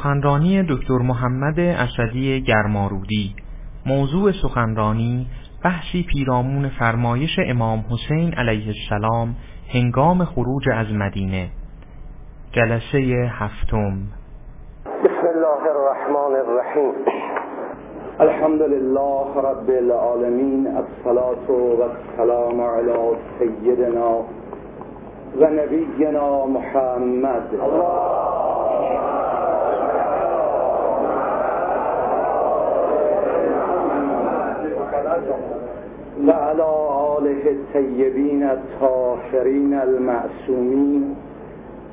سخنرانی دکتر محمد اسدی گرمارودی. موضوع سخنرانی بحثی پیرامون فرمایش امام حسین علیه السلام هنگام خروج از مدینه. جلسه هفتم. بسم الله الرحمن الرحیم. الحمد لله رب العالمین الصلاة والسلام علی سیدنا و نبینا محمد. و علی آله الطیبین الطاهرین المعصومین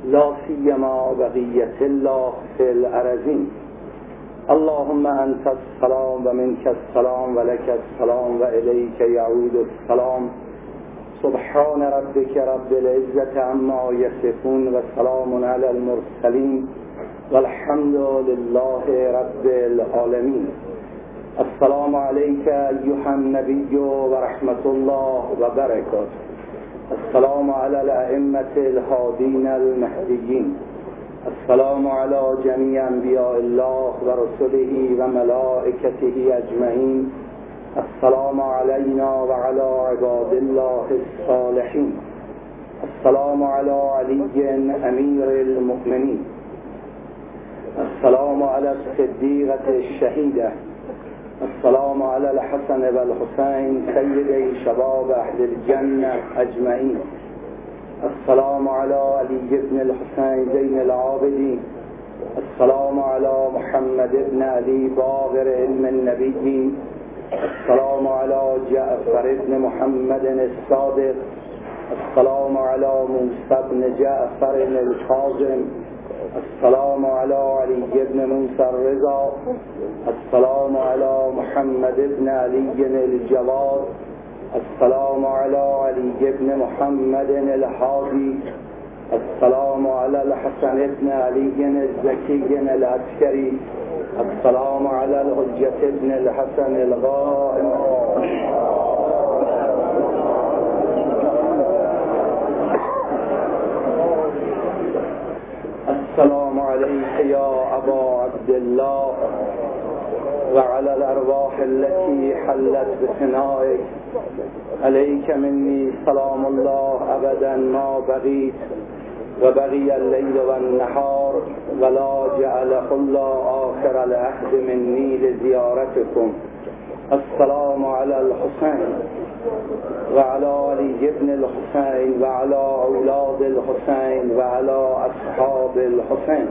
لا سیما بقیت الله فی الارضین. اللهم انت السلام و منك السلام و لك السلام و الیک یعود السلام. سبحان ربك رب العزة عما يصفون و سلام علی المرسلین. والحمد لله رب العالمین. السلام عليك أيها النبي ورحمة الله وبركاته. السلام على الأئمة الهادين المهديين. السلام على جميع أنبياء الله ورسله وملائكته أجمعين. السلام علينا وعلى عباد الله الصالحين. السلام على علي أمير المؤمنين. السلام على الصديقة الشهيدة. السلام على الحسن والحسين سيدي شباب أهل الجنة أجمعين السلام على علي بن الحسين زين العابدين السلام على محمد بن علي باغر علم النبيين السلام على جعفر بن محمد الصادق. السلام على موسى بن جعفر الكاظم السلام على علي بن موسى الرضا السلام على محمد بن علي الجواد السلام على علي بن محمد الحادي السلام على الحسن بن علي الزكي العسكري. السلام على الحجة بن الحسن الغائم السلام عليك يا أبا عبد الله وعلى الأرواح التي حلت بفنائك عليك مني سلام الله أبدا ما بغيت وبغي الليل والنهار ولا جعله الله آخر العهد مني لزيارتكم. السلام على الحسين. وعلى علي بن الحسين وعلى أولاد الحسين وعلى أصحاب الحسين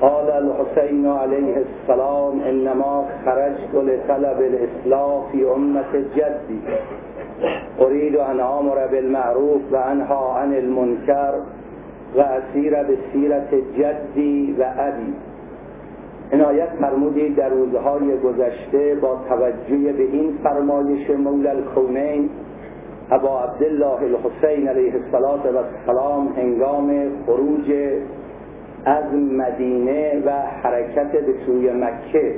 قال الحسين عليه السلام إنما خرجت لطلب الإصلاح في أمة جدي أريد أن آمر بالمعروف وأنهى عن المنكر وأسير بسيرة جدي وأبي عنایت فرمودید در روزهای گذشته با توجه به این فرمایش مولا الکونین ابا عبدالله الحسین علیه السلام هنگام خروج از مدینه و حرکت به سوی مکه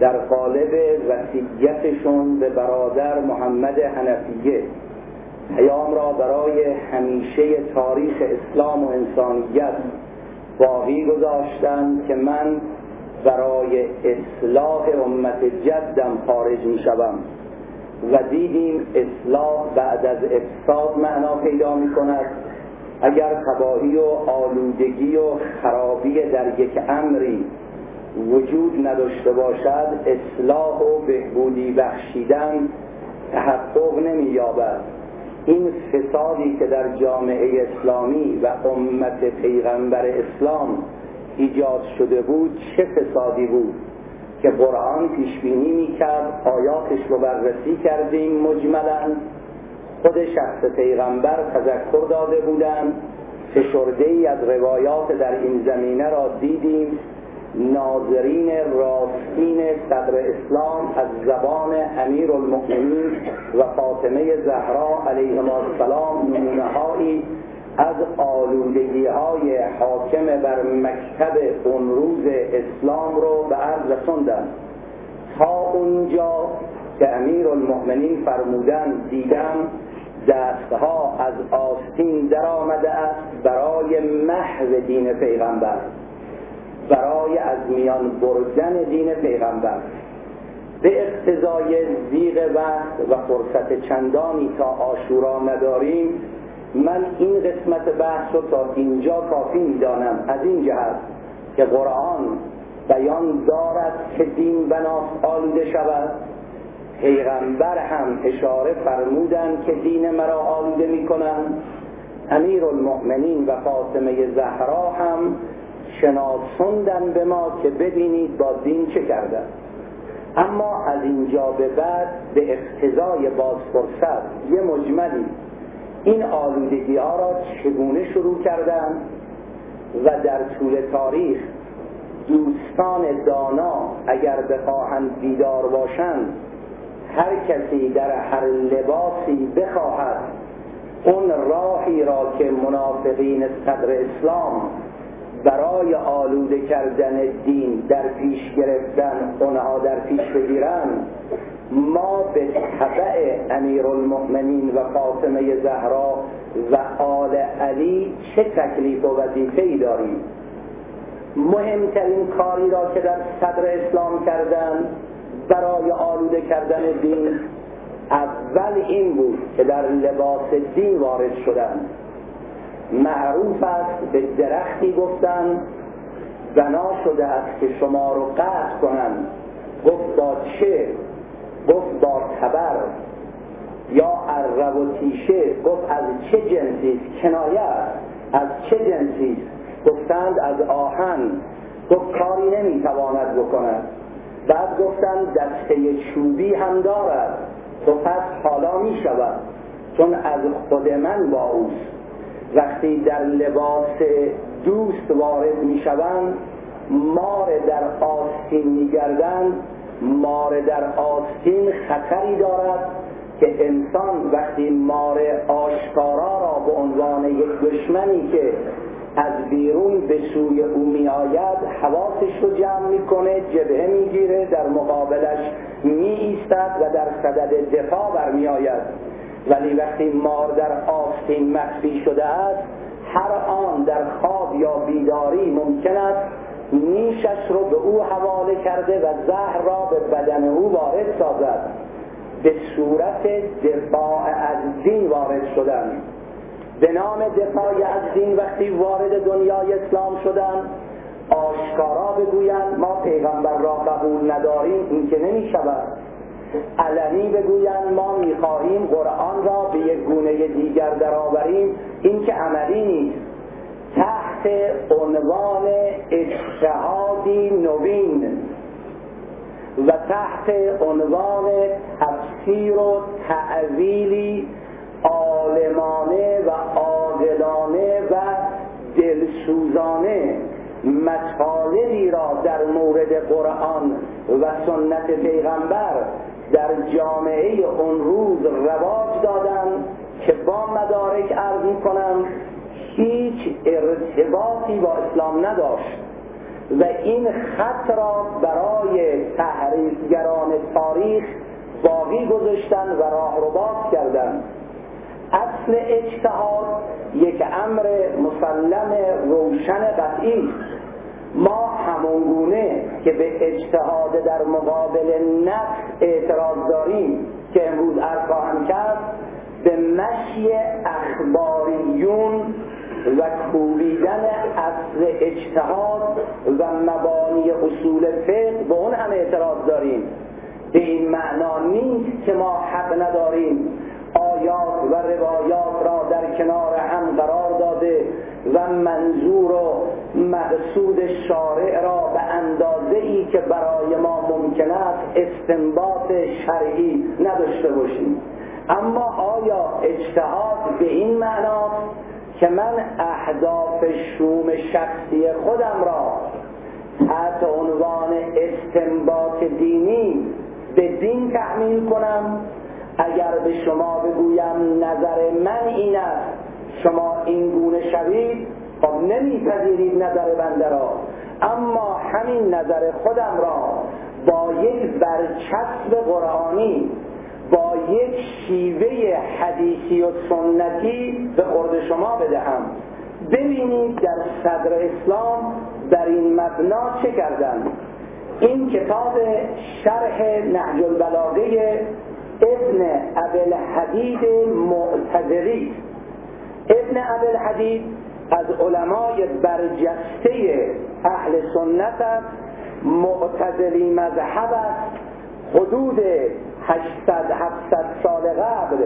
در قالب وسیعتشون به برادر محمد حنفیه. پیام را برای همیشه تاریخ اسلام و انسانیت باقی گذاشتند که من برای اصلاح امت جدم خارج می شوم و دیدیم اصلاح بعد از افساد معنا پیدا می کند اگر تباهی و آلودگی و خرابی در یک امری وجود نداشته باشد اصلاح و بهبودی بخشیدن تحقق نمی یابد این فسادی که در جامعه اسلامی و امت پیغمبر اسلام ایجاد شده بود چه فسادی بود که قرآن پیش بینی می‌کرد آیاتش رو بررسی کردیم مجملا. خود شخص پیغمبر تذکر داده بودند فشرده ای از روایات در این زمینه را دیدیم. ناظرین راستین صدر اسلام از زبان امیر المؤمنین و فاطمه زهرا علیه السلام نمونه هایی از آلودگی های حاکم بر مکتب اون روز اسلام رو به عرض رسوندن. تا اونجا که امیر المؤمنین فرمودن دیدم دستها از آستین در آمده است برای محو دین پیغمبر. برای از میان بردن دین پیغمبر. به اقتضای زیغ وقت و فرصت چندانی تا آشورا نداریم من این قسمت بحث رو تا اینجا کافی می‌دانم. از این جهت که قرآن بیان دارد که دین بناس آلوده شود. پیغمبر هم اشاره فرمودن که دین مرا آلوده می‌کنند. امیر المؤمنین و فاطمه زهرا هم شناسوندن به ما که ببینید با دین چه کردن اما از اینجا به بعد به اقتضای باز فرصت یه مجملی این آلودگی ها را چگونه شروع کردن و در طول تاریخ دوستان دانا اگر بخواهند بیدار باشند هر کسی در هر لباسی بخواهد اون راهی را که منافقین صدر اسلام برای آلوده کردن دین در پیش گرفتن اونها در پیش بگیرن ما به طبع امیر المؤمنین و فاطمه زهرا و آل علی چه تکلیف و وظیفه ای داریم؟ مهمترین کاری را که در صدر اسلام کردن برای آلوده کردن دین اول این بود که در لباس دین وارد شدن. معروف است به درختی گفتن. بنا شده است که شما رو قطع کنند گفت با چه؟ گفت با تبر یا عرب و تیشه گفت از چه جنسی کنایه از چه جنسی گفتند از آهن. گفت کاری نمی‌تواند بکند. بعد گفتند دسته چوبی هم دارد. تو پس حالا می شود چون از خود من با اوست. وقتی در لباس دوست وارد می شوند مار در آستین می مار در آستین خطری دارد که انسان وقتی مار آشکارا را به عنوان یک دشمنی که از بیرون به سوی او می آید حواسش رو جمع می‌کنه جبهه می‌گیره در مقابلش می ایستد و در صدد دفاع برمی آید ولی وقتی مار در آستین مخفی شده است هر آن در خواب یا بیداری ممکن است نیشش رو به او حواله کرده و زهر را به بدن او وارد سازد. به صورت دفاع از دین وارد شدن. به نام دفاع از دین وقتی وارد دنیای اسلام شدن آشکارا بگویند ما پیغمبر را قبول نداریم این که نمی شود علنی بگویند ما می‌خواهیم قرآن را به یک گونه دیگر درآوریم این که عملی نیست. تحت عنوان اجتهادی نوین و تحت عنوان تفسیر و تعویلی عالمانه و عاقلانه و دلسوزانه مطالبی را در مورد قرآن و سنت پیغمبر در جامعه اون روز رواج دادن که با مدارک عرض کنم هیچ ارتباطی با اسلام نداشت و این خط را برای تحریفگران تاریخ باقی گذاشتن و راه رو باز کردن. اصل اجتهاد یک امر مسلم روشن قطعی ما همونگونه که به اجتهاد در مقابل نفس اعتراض داریم که امروز عرض خواهم کرد به مشی اخباریون و کوبیدن اصل اجتهاد و مبانی اصول فقه به اون هم اعتراض داریم. به این معنا نیست که ما حق نداریم. آیات و روایات را در کنار هم قرار داده و منظور و مقصود شارع را به اندازه ای که برای ما ممکن است استنباط شرعی نداشته باشیم. اما آیا اجتهاد به این معناست که من اهداف شوم شخصی خودم را تحت عنوان استنباط دینی به دین تأمین کنم. اگر به شما بگویم نظر من این است شما این گونه شوید خب نمیپذیرید نظر بنده را. اما همین نظر خودم را با یک برچسب قرآنی با یک شیوه حدیثی و سنتی به خورد شما بدهم. ببینید در صدر اسلام در این مبنا چه کردن. این کتاب شرح نهج البلاغه ابن ابل حدید معتذری. ابن ابل حدید از علمای برجسته اهل سنت است. معتذری مذهب است. حدود 800 700 سال قبل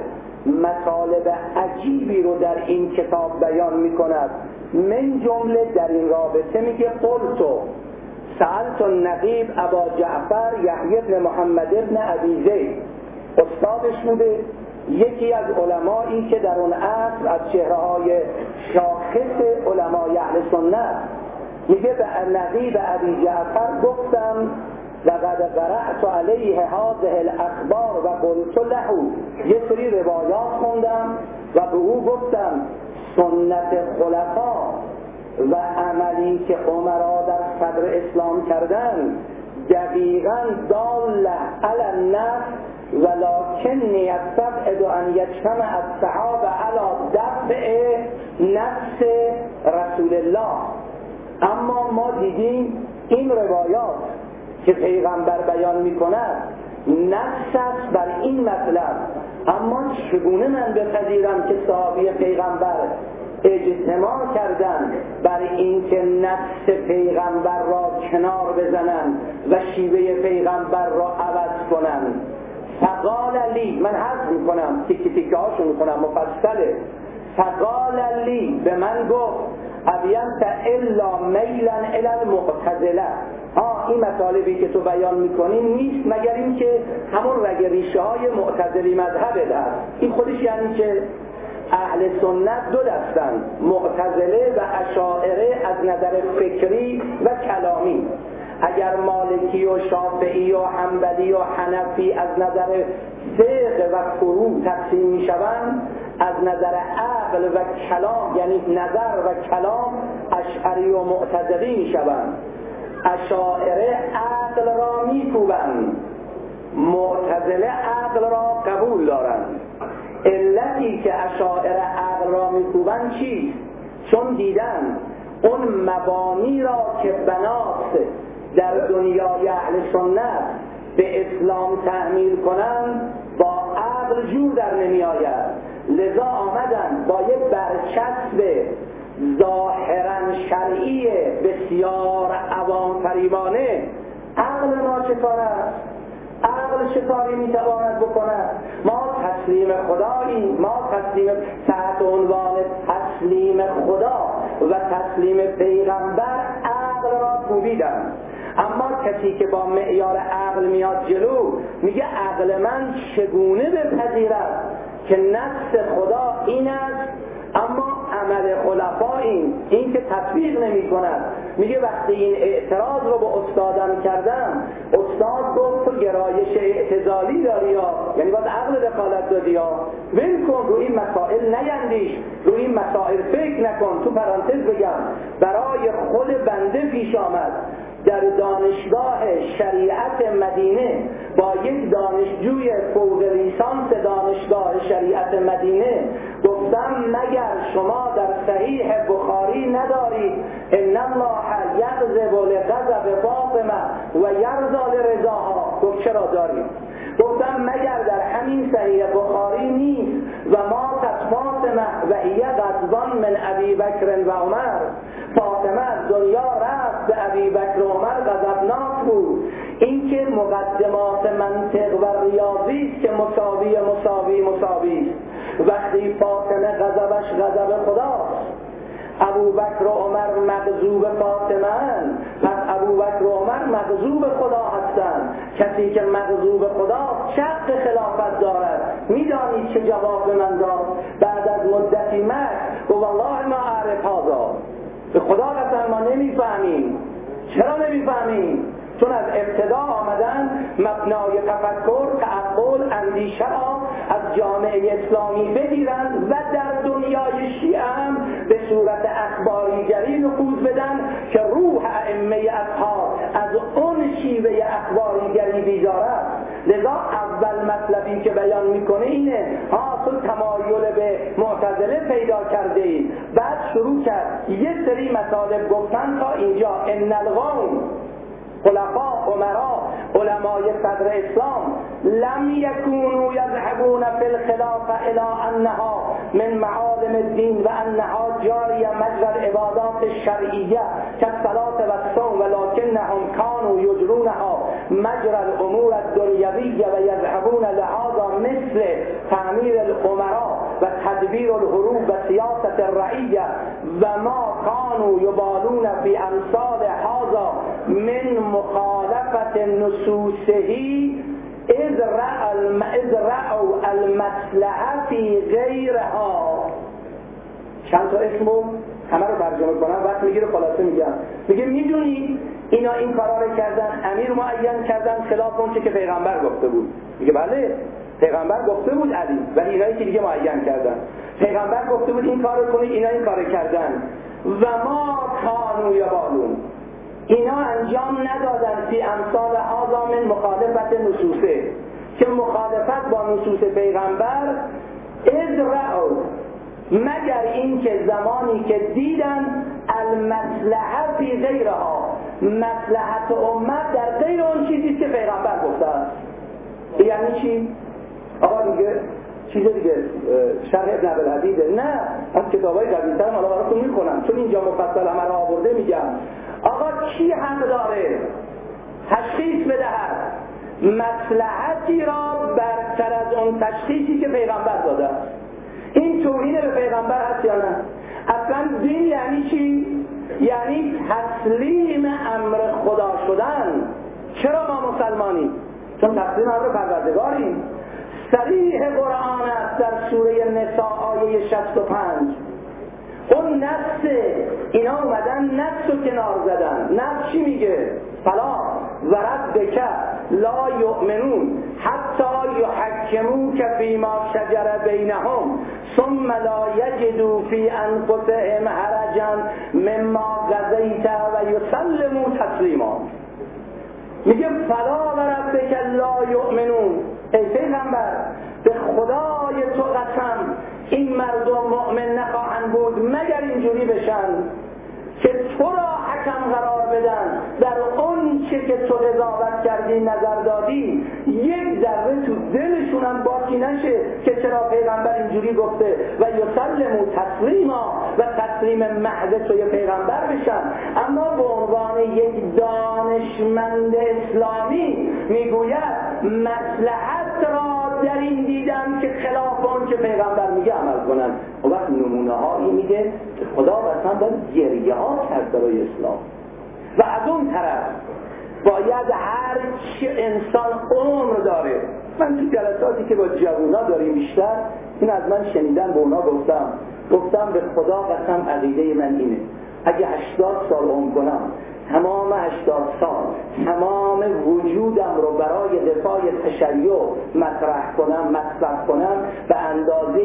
مطالب عجیبی رو در این کتاب بیان می کند من جمله در این رابطه میگه قلتو سألت النقیب ابا جعفر یحیی ابن محمد ابن زید. استادش بوده یکی از علمایی که در اون عصر از چهره های شاخص علمای اهل سنت. میگه به نقیب ابی جعفر گفتم لقد قرأت علیه هذه الاخبار و قلت له یه سری روایات خوندم و به او گفتم سنت خلفا و عملی که عمرا در صدر اسلام کردن دقیقا دال علی النفس ولكنی استبعد ان یجتمع الصحابه علی دفع نفس رسول الله. اما ما دیدیم این روایات که پیغمبر بیان می کند نفس است بر این مطلب. اما چگونه من بپذیرم که صحابی پیغمبر اجتماع کردن بر اینکه نفس پیغمبر را کنار بزنند و شیوه پیغمبر را عوض کنند فقال لی من حض می‌کنم تیکی تیکه هاشو می‌کنم مفصله. فقال لی به من گفت ابینت الا میلا الى المعتزله. این مطالبی که تو بیان می‌کنی نیست مگر اینکه همون رگ ریشه های معتزلی مذهب هست این خودش یعنی که اهل سنت دو دستن معتزله و اشاعره از نظر فکری و کلامی. اگر مالکی و شافعی و حنبلی و حنفی از نظر فقه و فرو تقسیم می شوند از نظر عقل و کلام یعنی نظر و کلام اشعری و معتزلی می شوند اشاعره عقل را می کوبند معتزله عقل را قبول دارند. علتی که اشاعره عقل را میکوبند چیست؟ چون دیدن اون مبانی را که بناست در دنیای اهل سنت به اسلام تعمیل کنند با عقل جور در نمی آید لذا آمدن با یک برچسب ظاهرا شرعی بسیار عوام فریبانه عقل ما چه است؟ عقل چه کاری می‌تواند بکند؟ ما تسلیم خداییم ما تسلیم تحت عنوان تسلیم خدا و تسلیم پیغمبر عقل را کوبیدن اما کسی که با معیار عقل میاد جلو میگه عقل من چگونه بپذیرد که نفس خدا این است اما عمل خلفا این این که تطبیق نمی کند میگه وقتی این اعتراض رو به استادم کردم استاد گفت تو گرایش اعتزالی داری یا؟ یعنی باید عقل دخالت دادی یا؟ ول کن رو این مسائل نیندیش. رو این مسائل فکر نکن. تو پرانتز بگم برای خود بنده پیش آمد. در دانشگاه شریعت مدینه با یک دانشجوی فوق لیسانس دانشگاه شریعت مدینه گفتم مگر شما در صحیح بخاری ندارید؟ ان الله یغضب لغضب فاطمه و یرضا لرضاها. گفت چرا داریم گفتم مگر در همین صحیح بخاری نیست و ما فاطمه و هی غضبان من ابی بکر و عمر. فاطمه از دنیا رفت به ابی بکر و عمر غضبناک بود. اینکه مقدمات منطق و ریاضی که مساوی مساوی مساوی وقتی فاطمه غضبش غضب خداست. ابو بکر و عمر مغضوب فاطمه پس ابو بکر و عمر مغضوب خدا هستند کسی که مغضوب خدا چق خلافت دارد. می‌دانید چه جواب من داد؟ بعد از مدتی مکر و والله ما عرف هذا. به خدا قسم ما نمی‌فهمیم. چرا نمی‌فهمیم؟ چون از ابتدا آمدن مبنای تفکر تعقل اندیشه جامعه اسلامی بگیرند و در دنیای شیعه هم به صورت اخباریگری نفوذ بدن که روح ائمه اصحاب از اون شیوه اخباریگری بیدار است. لذا اول مطلبی که بیان می‌کنه اینه ها تو تمایل به معتزله پیدا کرده ای بعد شروع کرد. یه سری مطالب گفتن تا اینجا. ان القوم خلفاء عمرا علمای صدر اسلام لم یکونوا یذهبون فی الخلافه الى انها من معالم الدین و انها جاری مجرى العبادات الشرعیه كالصلاه و الصوم ولكنهم كانوا یجرونها. مجرى الامور الدنیویه و یذهبون لهذا مثل تعمیر الامراء و تدبیر الحروب و سیاست الرعیه و ما كانوا یبالون فی امثال هذا من مخالفت نصوصهی اذ رأوا المصلحه فی غیرها چند تا اسمو؟ همه رو ترجمه کنم. وقت می‌گیره خلاصه میگم. میگه می‌دونی اینا این کارا رو کردن امیر معین کردن خلاف اون که پیغمبر گفته بود. میگه بله پیغمبر گفته بود علی و اینایی که دیگه معین کردن. پیغمبر گفته بود این کارو کنید اینا این کارو کردن. و ما کانو یبالون. اینا انجام ندادن فی امثال من مخالفت نصوصه. که مخالفت با نصوص پیغمبر از رأو مگر اینکه زمانی که دیدن المصلحه فی غیرها مصلحت امت در غیر اون چیزی که پیغمبر گفته است. یعنی چی؟ آقا دیگه چیز دیگه شرح ابن عبدالحدیده نه از کتاب های قدیمتر هم براتون می‌کنم چون اینجا مفصل را آورده میگم. آقا کی هم داره؟ تشخیص بدهد. مصلحتی را برتر از اون تشخیصی که پیغمبر داده این توهین به پیغمبر هست یا نه؟ اصلا دین یعنی چی؟ یعنی تسلیم امر خدا شدن. چرا ما مسلمانیم؟ چون تسلیم امر پروردگاریم. صریح قرآن است در سوره نساء آیه 65 اون نفس اینا اومدن نفس رو کنار زدن. نفس چی میگه؟ فلا ورد بکه لا یؤمنون حتی یحکمون که فیما شجر بینهم ثم لا یجدو فی انفسهم حرجا مما غذیت و یسلمو تسلیما. میگه فلا ورد بکه لا یؤمنون. ای پیغمبر به خدای تو قسم این مردم مؤمن نخواهند بود مگر اینجوری بشن که تو را حکم قرار بدن در اون چه که تو قضاوت کردی نظر دادی یک ذره تو دلشون هم باقی نشه که چرا پیغمبر اینجوری گفته. و یسلمو تسلیما و تسلیم محض توی پیغمبر بشن. اما به عنوان یک دانشمند اسلامی می‌گوید مسلحت را در این دیدن که خلاف اون که پیغمبر میگه عمل کنن. و وقت نمونه هایی میگه خدا اصلا باید گریه ها کرد برای اسلام. و از اون طرف باید هر چی انسان عمر داره. من تو جلساتی که با جوونا داریم بیشتر این از من شنیدن به اونا گفتم. گفتم به خدا قسم عقیده من اینه. اگه هشتاد سال عمر کنم تمام هشتاد سال تمام وجودم رو برای دفاع تشیع مطرح کنم مطرح کنم به اندازه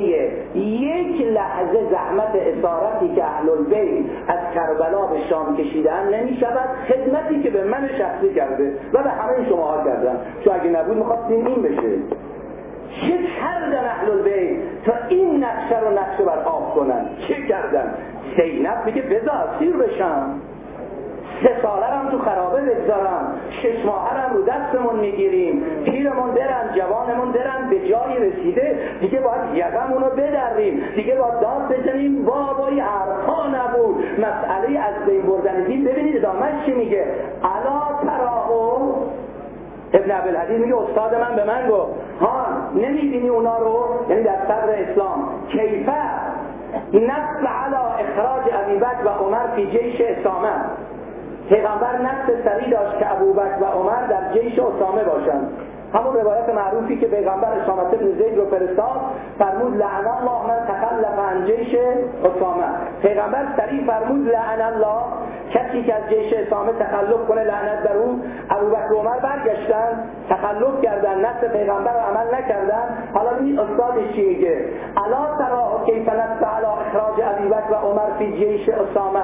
یک لحظه زحمت اسارتی که اهل البیت از کربلا به شام کشیدن نمی شود خدمتی که به من شخصی کرده و به همه شما کردن چون اگه نبود می‌خواستیم این بشه. چه کردن اهل البیت تا این نقشه رو نقشه بر آب کنن؟ چه کردن؟ سینب میگه بذار سیر بشم. سه ساله هم تو خرابه بگذارم شش ماه هم رو دستمون می‌گیریم. پیرمون برن جوانمون برن به جایی رسیده. دیگه باید یقمون رو بدریم. دیگه باید داد بزنیم. بابایی حرفا نبود. مسئله از بین بردن دین ببینید ادامش چی میگه؟ الا تراهو ابن عبدالحدید میگه استاد من به من گفت ها نمی‌بینی اونا رو؟ یعنی در صدر اسلام. کیفه نصب علا اخراج ابی و عمر فی جیش اسامه. پیغمبر نفس سری داشت که ابوبکر و عمر در جیش اسامه باشند. همون روایت معروفی که پیغمبر اسامت بن زید رو فرستاد فرمود لعن الله من تخلف عن جیش اسامه. پیغمبر سریع فرمود لعن الله کسی که از جیش اسامه تخلف کنه لعنت بر او ابوبکر و عمر برگشتن تخلف کردن نفس پیغمبر رو عمل نکردن. حالا این استادش چی میگه الا ترا کیف نفس علی اخراج ابوبکر و عمر فی جیش اسامه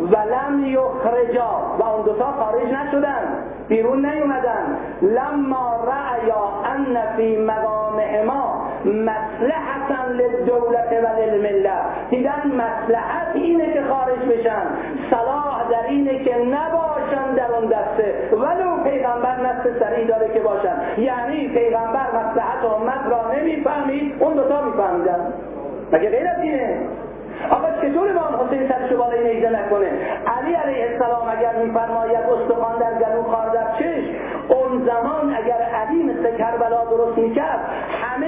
ولم یخرجا. و اون دوتا خارج نشدن بیرون نیومدن. لما رأیا ان فی مقامهما مسلحتا للدولت و للملت. دیدن مسلحت اینه که خارج بشن. صلاح در اینه که نباشن در اون دسته. ولو پیغمبر نست سریع داره که باشن. یعنی پیغمبر مسلحت امت را نمی‌فهمید اون دوتا میفهمیدن. مگه غیر از اینه؟ آقا چطور امام حسین سرشو بالای نیزه نکنه؟ علی علیه السلام اگر میفرماید استخوان در گلو خار در اون زمان اگر علی مثل کربلا درست می‌کرد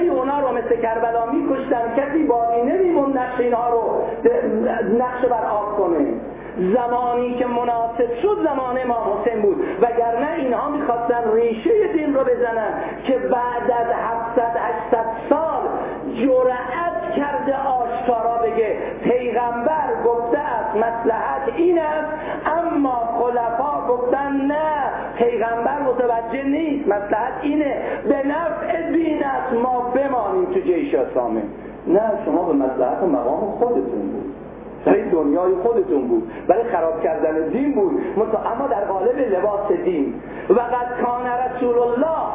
همه اونا رو مثل کربلا میکشتن کسی باقی نمیمون نقش اینها رو نقش بر آب کنه. زمانی که مناسب شد زمان امام حسین بود وگرنه اینها می‌خواستن ریشه دین رو بزنن که بعد از 700 800 سال جرأت کرده آشکارا بگه پیغمبر گفته است مسلحت این است اما خلفا پیغمبر متوجه نیست. مسلحت اینه. به نفع دین است. ما بمانیم تو جیش اسلامه نه شما به مسلحت و مقام خودتون بود. برای دنیای خودتون بود. برای خراب کردن دین بود. اما در قالب لباس دین. و قد کان رسول الله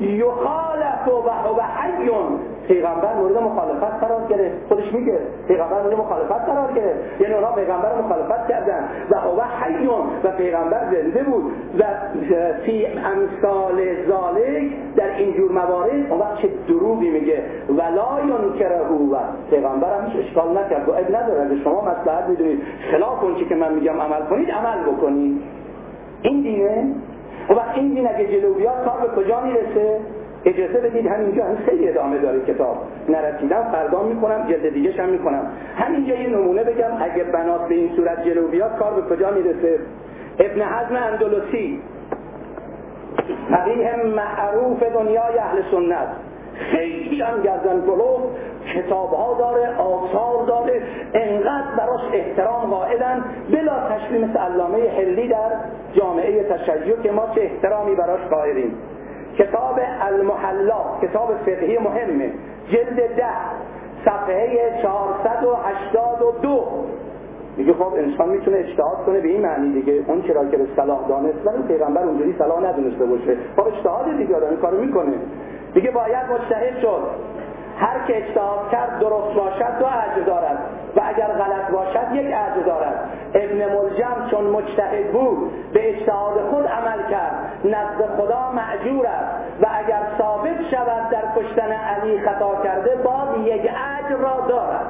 یخالف و هو حیون. پیغمبر مورد مخالفت قرار گرفت. خودش میگه پیغمبر مورد مخالفت قرار گرفت. یعنی اونا پیغمبر مخالفت کردن. و هو حیون و پیغمبر زنده بود. و فی امثال ذالک در اینجور موارد اون وقت چه دروغی میگه. ولا ینکره و پیغمبر همش اشکال نکرد. و اب نداره. شما مصلحت می‌دونید. خلاف اون که من میگم عمل کنید عمل بکنید. این دینه؟ و این دین اگه جلو بیاد کار به کجا می‌رسه؟ اجازه بدید همینجا هم خیلی ادامه داره کتاب. نرسیدم فردا می‌کنم جلد دیگه هم می‌کنم همینجا یه نمونه بگم اگه بنات به این صورت جلو بیاد کار به کجا می‌رسه؟ ابن حزم اندلسی فقیه معروف دنیای اهل سنت. خیلی هم گردن کتاب ها داره آثار داره انقدر براش احترام قائلن. بلا تشبیه مثل علامه حلی در جامعه تشیع که ما چه احترامی براش قائلیم. کتاب المحلا کتاب فقهی مهمه. جلد ده صفحه 482 میگه خب انسان می‌تونه اجتهاد کنه به این معنی دیگه. اون چرا که به صلاح دانست ولی پیغمبر اونجوری صلاح ندونسته باشه. خب اجتهاد دیگه آدم کارو می‌کنه. دیگه باید مجتهد شد. هر که اجتهاد کرد درست باشد دو اجر دارد. و اگر غلط باشد یک اجر دارد. ابن ملجم چون مجتهد بود به اجتهاد خود عمل کرد. نزد خدا معجور است. و اگر ثابت شود در کشتن علی خطا کرده باز یک اجر را دارد.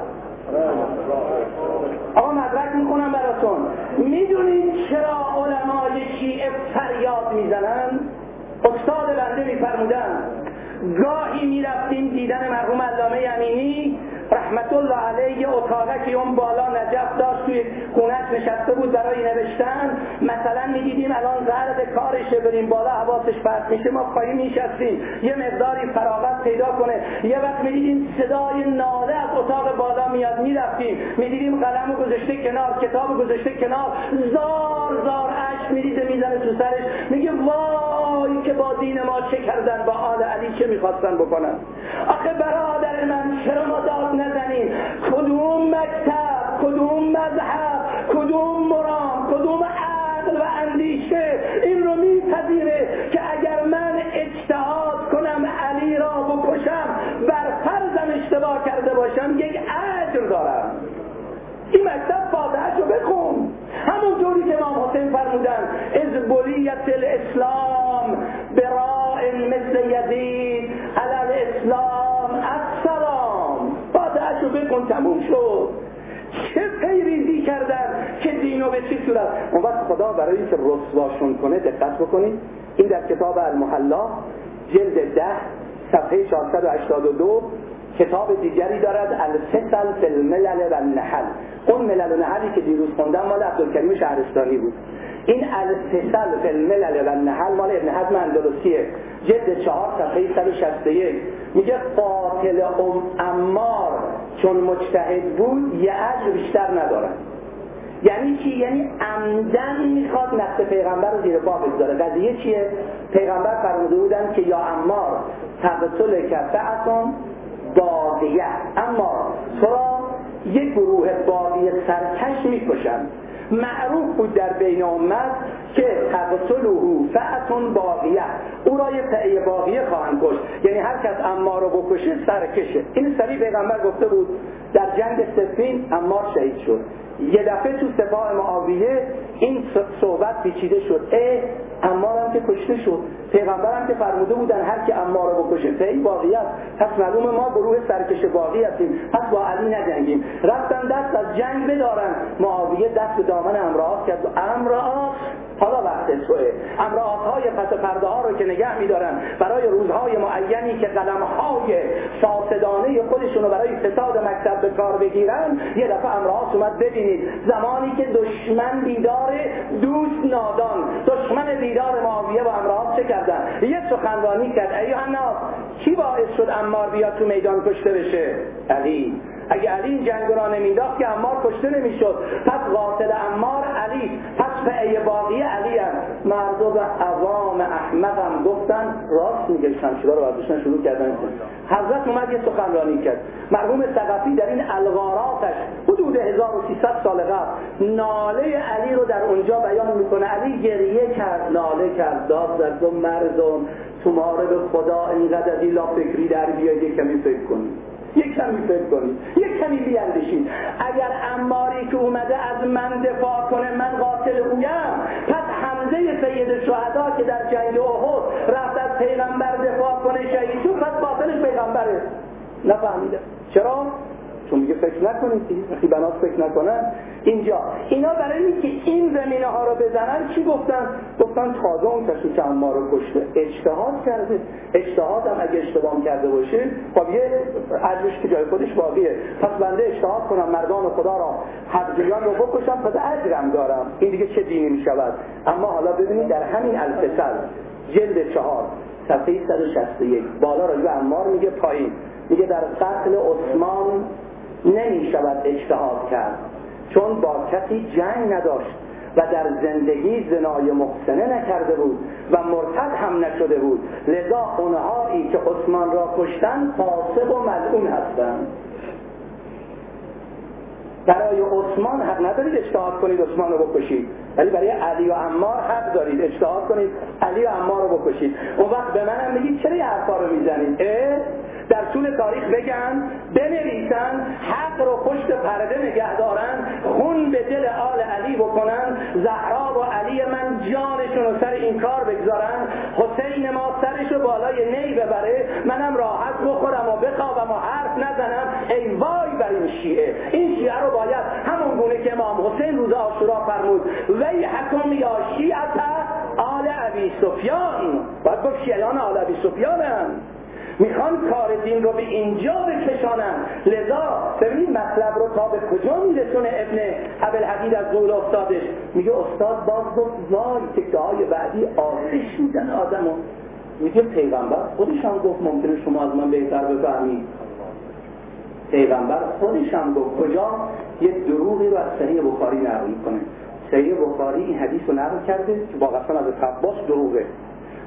آقا مدرک می‌کنم براتون. می‌دونید چرا علمای شیعه فریاد می‌زنن؟ استاد بنده میفرمودن. گاهی می‌رفتیم دیدن مرحوم علامه یمینی رحمت الله علیه یه که اون بالا نجف داشت توی خونش نشسته بود برای نوشتن. مثلا می‌دیدیم الان زرد کارشه بریم بالا حواسش پرت میشه ما پایین میشستیم یه مقداری فراغت پیدا کنه. یه وقت می‌دیدیم صدای ناله از اتاق بالا میاد می‌رفتیم. می‌دیدیم قلم گذاشته کنار کتاب گذاشته کنار. زار زار اش می‌دیده می‌زنه تو سرش. میگه وای که با دین ما چه کردن؟ با چه می‌خواستن بکنن آخه برادر من چرا ما داد نزنیم؟ کدوم مکتب کدوم مذهب کدوم مرام کدوم عقل و اندیشه؟ این رو میپذیره که اگر من اجتهاد کنم علی را بکشم بر فرضم اشتباه کرده باشم یک اجر دارم. این مکتب فاتحش رو بخون. همون طوری که امام حسین فرمودن از بلیت الاسلام براء مثل یزید. بکن تموم شد. چه پیریزی کردن که دینو به چی صورت اون وقت خدا برای اینکه رسواشون کنه دقت بکنید این در کتاب المحلا جلد ده صفحه 482 کتاب دیگری دارد الفصل فی و النحل. اون ملل و نحلی که دیروز خوندم مال عبدالکریم شهرستانی بود. این الفصل فی و النحل مال ابن حزم اندلسیه. جلد چهار صفحه 161 میگه قاتل ام امار چون مجتهد بود یه عجر بیشتر ندارد. یعنی چی؟ یعنی عمدن می‌خواد نفس پیغمبر رو زیر پا بگذاره قضیه چیه؟ پیغمبر فرموده بودن که یا امار تقتل کفعتون باقیه. اما تو را یک گروه باقی سرکش می‌کشن؟ معروف بود در بین امت که تقتلوه فعتون باقیه. او را یه فعه باقیه خواهند کش یعنی هر کس امار رو بکشه سرکشه. این سری پیغمبر گفته بود در جنگ سفین امار شهید شد. یه دفعه تو سپاه معاویه این صحبت پیچیده شد. اه امار هم که کشته شد. هم که فرموده بودن هر که امار رو بکشه. باقی است. پس معلوم ما گروه سرکش باقی هستیم. پس با علی نجنگیم. رفتن دست از جنگ بدارن. معاویه دست به دامن امراض کرد. امراض حالا وقت توه. امراض های پس پرده ها رو که نگه میدارن برای روزهای معینی که قلم های فاسدانه خودشون رو برای فساد مکتب به کار بگیرن یه دفعه امراض اومد ببینید زمانی که دشمن بیدار دوست نادان دشمن بیدار معاویه و امراض چه کردن؟ یه سخنرانی کرد ایوه الناس کی باعث شد امار بیاد تو میدان کشته بشه؟ علی. اگه علی این جنگ را نمیداخت که امار کشته نمی‌شد. پس قاتل امار علی پس فعه باقی علی هم مردم عوام احمقم گفتن راست میگه شمشیرها رو برداشتن شروع کردن. حضرت اومد یه سخنرانی کرد. مرحوم سقفی در این الغاراتش حدود 1300 سال قبل ناله علی رو در اونجا بیان می‌کنه. علی گریه کرد ناله کرد داد زد و مردم تو به خدا اینقدر از این فکری در بیاید کمی فکر کنید یک کمی فکر کنید یک کمی بیاندیشید. اگر اماری که اومده از من دفاع کنه من قاتل اویم پس حمزه سید شهدا که در جنگ احد رفت از پیغمبر دفاع کنه شهید شد پس قاتلش پیغمبره. نفهمیده. چرا؟ چون میگه فکر نکنید که وقتی بنات فکر نکنن اینجا. اینا برای اینکه این زمینه ها رو بزنن چی گفتن؟ گفتن تازه اون کسی که ما رو کشته اجتهاد کرده. اجتهاد هم اگه اشتباه کرده باشه خب یه اجرش که جای خودش باقیه. پس بنده اجتهاد کنم مردان خدا را حقیان رو بکشم پس اجرم دارم. این دیگه چه دینی می‌شود؟ اما حالا ببینید در همین الفصل جلد چهار صفحه 161 بالا راجع امار میگه پایین. میگه در قتل عثمان نمی شود اجتهاد کرد چون با کسی جنگ نداشت و در زندگی زنای محسنه نکرده بود و مرتد هم نشده بود. لذا اونهایی که عثمان را کشتن فاسق و ملعون هستند. برای عثمان حق ندارید اجتهاد کنید عثمان رو بکشید. ولی برای علی و عمار حق دارید اجتهاد کنید علی و عمار رو بکشید. اون وقت به منم میگید چرا یه حرفا رو می‌زنید؟ در طول تاریخ بگن بنویسن حق رو پشت پرده نگه دارن خون به دل آل علی بکنن زهرا و علی من جانشون رو سر این کار بگذارن حسین ما سرش رو بالای نی ببره منم راحت بخورم و بخوابم و حرف نزنم ای وای بر این شیعه. این شیعه رو باید همون گونه که امام حسین روز آشورا فرمود وی حکم یا شیعت آل عبی سفیان. باید گفت شیعیان آل عبی سفیان هم می‌خوان کار دین رو به اینجا بکشانن. لذا ببینید مطلب رو تا به کجا میرسونه ابن عبدالحدید از قول استادش؟ میگه استاد باز گفت وای تکه بعدی آتش میزن آدمو. میگه پیغمبر خودش هم گفت ممکنه شما از من بهتر بفهمید. پیغمبر خودش هم گفت کجا یه دروغی رو از صحیح بخاری نقل کنه. صحیح بخاری این حدیث رو نقل کرده که با قسم از تباس دروغه.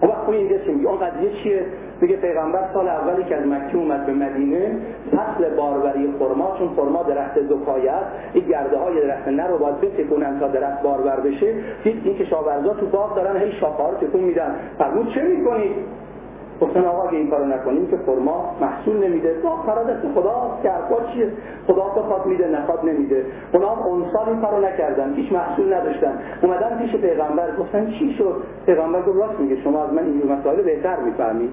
اون وقت این اینجا اون قضیه چیه؟ میگه پیغمبر سال اولی که از مکه اومد به مدینه فصل باروری خرما چون خرما درخت زکایه است این گرده های درخت نه رو باید بتکونن تا درخت بارور بشه. دید این کشاورزا تو باغ دارن هی شاخه رو تکون میدن. فرمود چه می‌کنید گفتن آقا اگه این کارو نکنیم که فرما محصول نمیده. تو قرار دست خدا که چیه؟ خدا بخواد میده نخواد نمیده. اونا هم اون سال این کارو نکردن. هیچ محصول نداشتن. اومدن پیش پیغمبر. گفتن چی شد؟ پیغمبر گفت راست میگه. شما از من این مسائل بهتر می‌فهمید.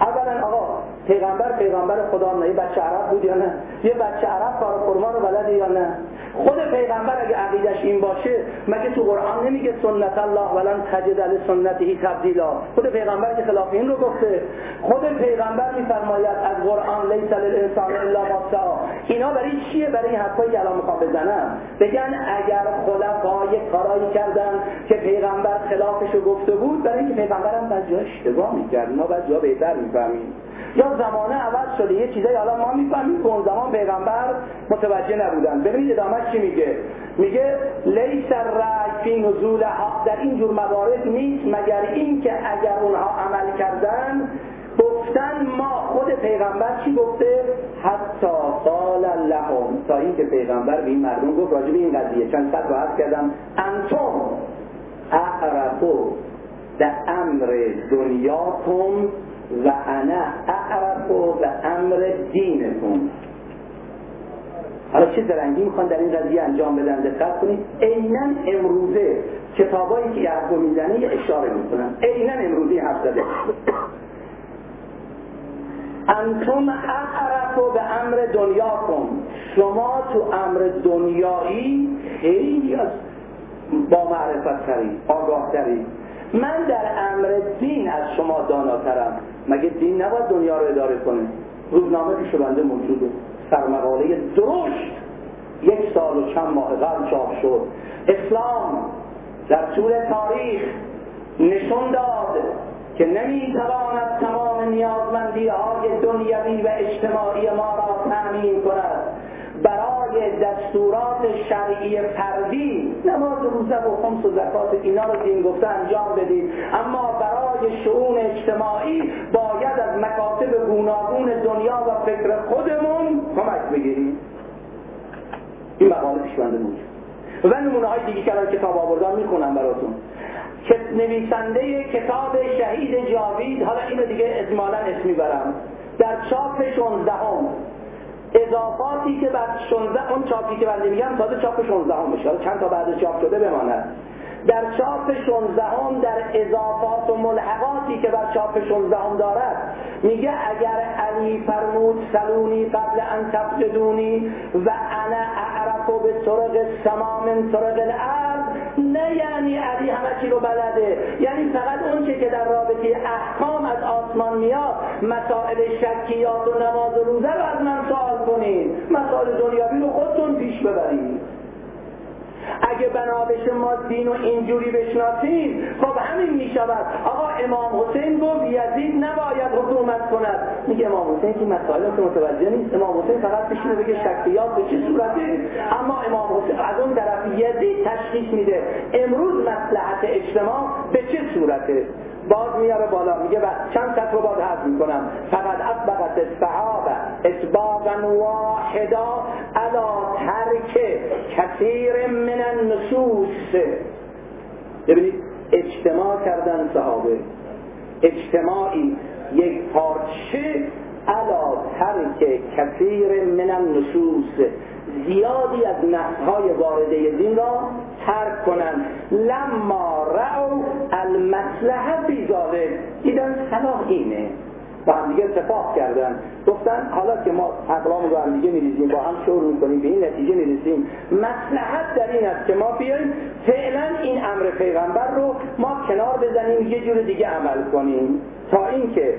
اولا آقا پیغمبر پیغمبر خدا نه یه بچه عرب بود یا نه؟ یه بچه عرب کار خرما رو بلده یا نه؟ خود پیغمبر اگه عقیدش این باشه مگه تو قرآن نمیگه سنت الله ولن تجد علی سنته تبدیلا؟ خود پیغمبر که خلاف این رو گفته. خود پیغمبر میفرماید از قرآن لیس للانسان الا ما اینا برای چیه؟ برای این حرفایی که الان بزنم. بگن اگر خلفا یک کارایی کردن که پیغمبر خلافش رو گفته بود برای اینکه پیغمبر هم بعضی اشتباه می‌کرد. ما بعضی بهتر می‌فهمیم. یا زمانه عوض شده یه چیزایی حالا ما می‌فهمیم که اون زمان پیغمبر متوجه نبودن. ببینید ادامه چی میگه؟ میگه لیس رای فی نزول حق در این جور موارد نیست مگر این که اگر اونها عمل کردن گفتن ما خود پیغمبر چی گفته؟ حتی قال لهم. تا اینکه پیغمبر به این مردم گفت راجع به این قضیه. چند صد رو کردم. انتم اعرفو به امر دنیاکم و انا اعرفو به امر دینکم حالا چه زرنگی می‌خوان در این قضیه انجام بدن دقت کنید. عینا امروزه کتابایی که یعقو می‌زنه اشاره می‌کنن. عینا امروزه حرف زده. انتم اعرف به امر دنیاکم شما تو امر دنیایی خیلی از با معرفت ترین آگاه ترین من در امر دین از شما داناترم. مگه دین نباید دنیا رو اداره کنه؟ روزنامه پیش بنده موجوده. سرمقاله درشت. یک سال و چند ماه قبل چاپ شد. اسلام در طول تاریخ نشون داد که نمی‌تواند تمام نیازمندی های دنیوی و اجتماعی ما را تأمین کند. برای دستورات شرعی فردی. نماز روزه و خمس و زکات اینا رو دین گفته انجام بدید. اما برای شعون اجتماعی باید از مکاتب گوناگون دنیا و فکر خودمون کمک بگیریم. این مقاله پیشونده بود. و نمونه های دیگه که کتاب آوردن می‌خونم براتون. که نویسنده کتاب شهید جاوید حالا اینو دیگه اجمالا اسمی برم در چاپ 16 هم اضافاتی که بعد 16 اون چاپی که بنده میگم تازه چاپ 16 هم بشه چند تا بعد چاپ شده بماند. در چاپ 16 هم در اضافات و ملحقاتی که بر چاپ 16 هم دارد میگه اگر علی فرمود سلونی قبل ان تفقدونی و انا اعرفو به طرق سما من طرق الارض یعنی علی همه چی رو بلده یعنی فقط اون که در رابطه احکام از آسمان میاد مسائل شکیات و نماز و روزه رو از من سوال کنید مسائل دنیاوی رو خودتون پیش ببرید اگه بنابش ما دین و اینجوری بشناسیم خب همین می شود آقا امام حسین گفت یزید نباید حکومت کند. میگه امام حسین که مسائل که متوجه نیست. امام حسین فقط بشینه بگه شکلیات به چه صورته؟ اما امام حسین از اون طرف یزید تشخیص میده. امروز مصلحت اجتماع به چه صورته؟ باز میاره بالا میگه و چند سطر رو باز حذف می‌کنم. فقط اطبقت الصحابه اطباقا واحدا علا ترک کثیر من النصوص. ببینید اجتماع کردن صحابه. اجتماعی یک پارچه علا ترک کثیر من النصوص. زیادی از نصهای وارده دین را ترک کنند. لما رعو المصلحه فی دیدن صلاح اینه. با هم دیگه اتفاق کردن. گفتن حالا که ما اقلام رو هم دیگه میریزیم با هم شور می‌کنیم به این نتیجه می‌رسیم. مصلحت در این است که ما بیاییم فعلا این امر پیغمبر رو ما کنار بزنیم یه جور دیگه عمل کنیم. تا اینکه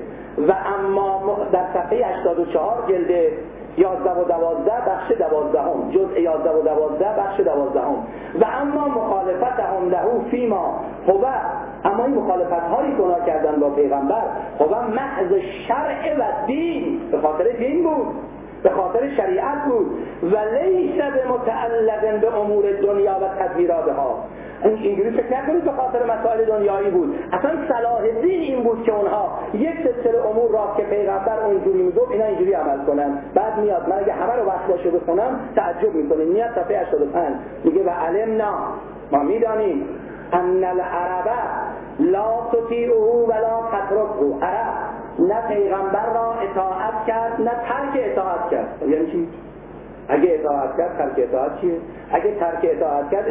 و اما در صفحه 84 جلد یازده و دوازده بخش دوازدهم. جزء یازده و دوازده بخش دوازدهم. و اما مخالفت هم لهو فیما. هو اما این مخالفت هایی که کردن با پیغمبر هو محض شرع و دین. به خاطر دین بود. به خاطر شریعت بود. و لیس به متعلق به امور دنیا و تدبیراتها. اینجوری فکر نکنید به خاطر مسائل دنیایی بود. اصلا صلاح دین این بود که اونها یک سلسله امور را که پیغمبر اونجوری می‌گفت اینا اینجوری عمل کنن. بعد میاد من اگه همه رو وقت باشه بخونم تعجب می‌کنه. میاد صفحه 85 میگه و علمنا. ما می‌دانیم. ان العرب لا تطیعه ولا تترکه. عرب. نه پیغمبر را اطاعت کرد نه ترک اطاعت کرد. یعنی چی؟ اگه اطاعت کرد ترک اطاعت چیه؟ اگه ترک اطاعت کرد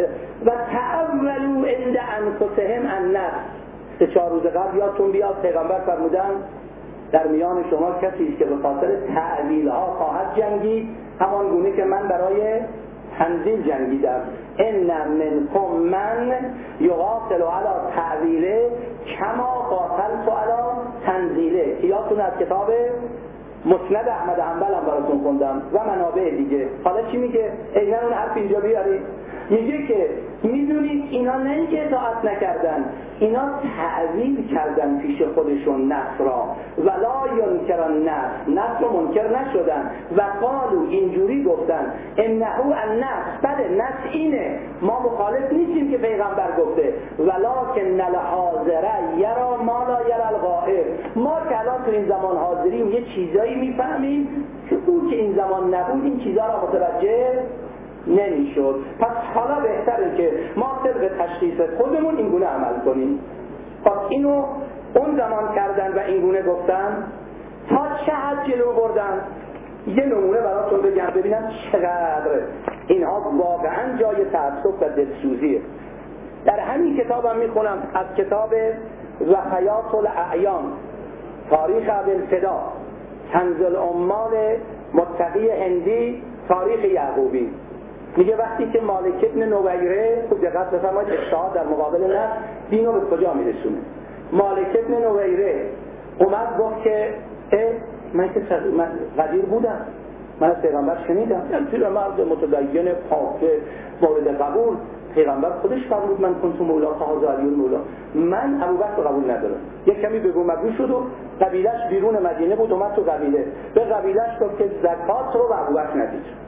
و تعولو عند انفسهم النفس سه چهار روز قبل یادتون بیاد پیغمبر فرمودن در میان شما کسی که به خاطر تعویل ها خواهد جنگید. همان گونه که من برای تنزیل جنگیدم. ان منکم من یقاتل علی تعویله کما قاتلت علی تنزیله. یادتون از کتاب مسند احمد حنبل هم براتون خوندم. و منابع دیگه. حالا چی میگه؟ اینا اون حرف اینجا بیاری. میگه که می‌دونید اینا نه اینکه اطاعت نکردن اینا تعویل کردن پیش خودشون نصر را. ولا ینکران نصر نصر رو منکر نشدن. و قالو اینجوری گفتن انهو النصر بله نصر اینه. ما مخالف نیستیم که پیغمبر گفته. ولکن الحاضره یرا ما لا یر الغائب. ما که الان تو این زمان حاضریم یه چیزایی می‌فهمیم. که او که این زمان نبود؟ این چیزها را متوجه نمی‌شد. پس حالا بهتره که ما طبق تشخیص خودمون این گونه عمل کنیم. پس اینو اون زمان کردن و این گونه گفتن تا چه حد جلو بردن؟ یه نمونه براتون بگم ببینم چقدر اینها واقعا جای تعصب و دلسوزیه در همین کتابم می‌خونم از کتاب وحیات الاعیان تاریخ فدا تنزل عمال متقی هندی تاریخ یعقوبی. میگه وقتی که مالک ابن نویره خوب دقت بفرمایید اجتهاد در مقابل نه دینو به کجا میرسونه؟ مالک ابن نویره اومد گفت که من که من قدیر بودم من از پیغمبر شنیدم یعنی مرد متدین پاک مورد قبول پیغمبر خودش فرمود من کنتو مولا فهاز علیون مولا. من ابوبکر رو قبول ندارم. یک کمی بگو مگو شد و قبیلش بیرون مدینه بود اومد تو قبیله. به قبیلش گفت که زکات رو به ابوبکر ندید.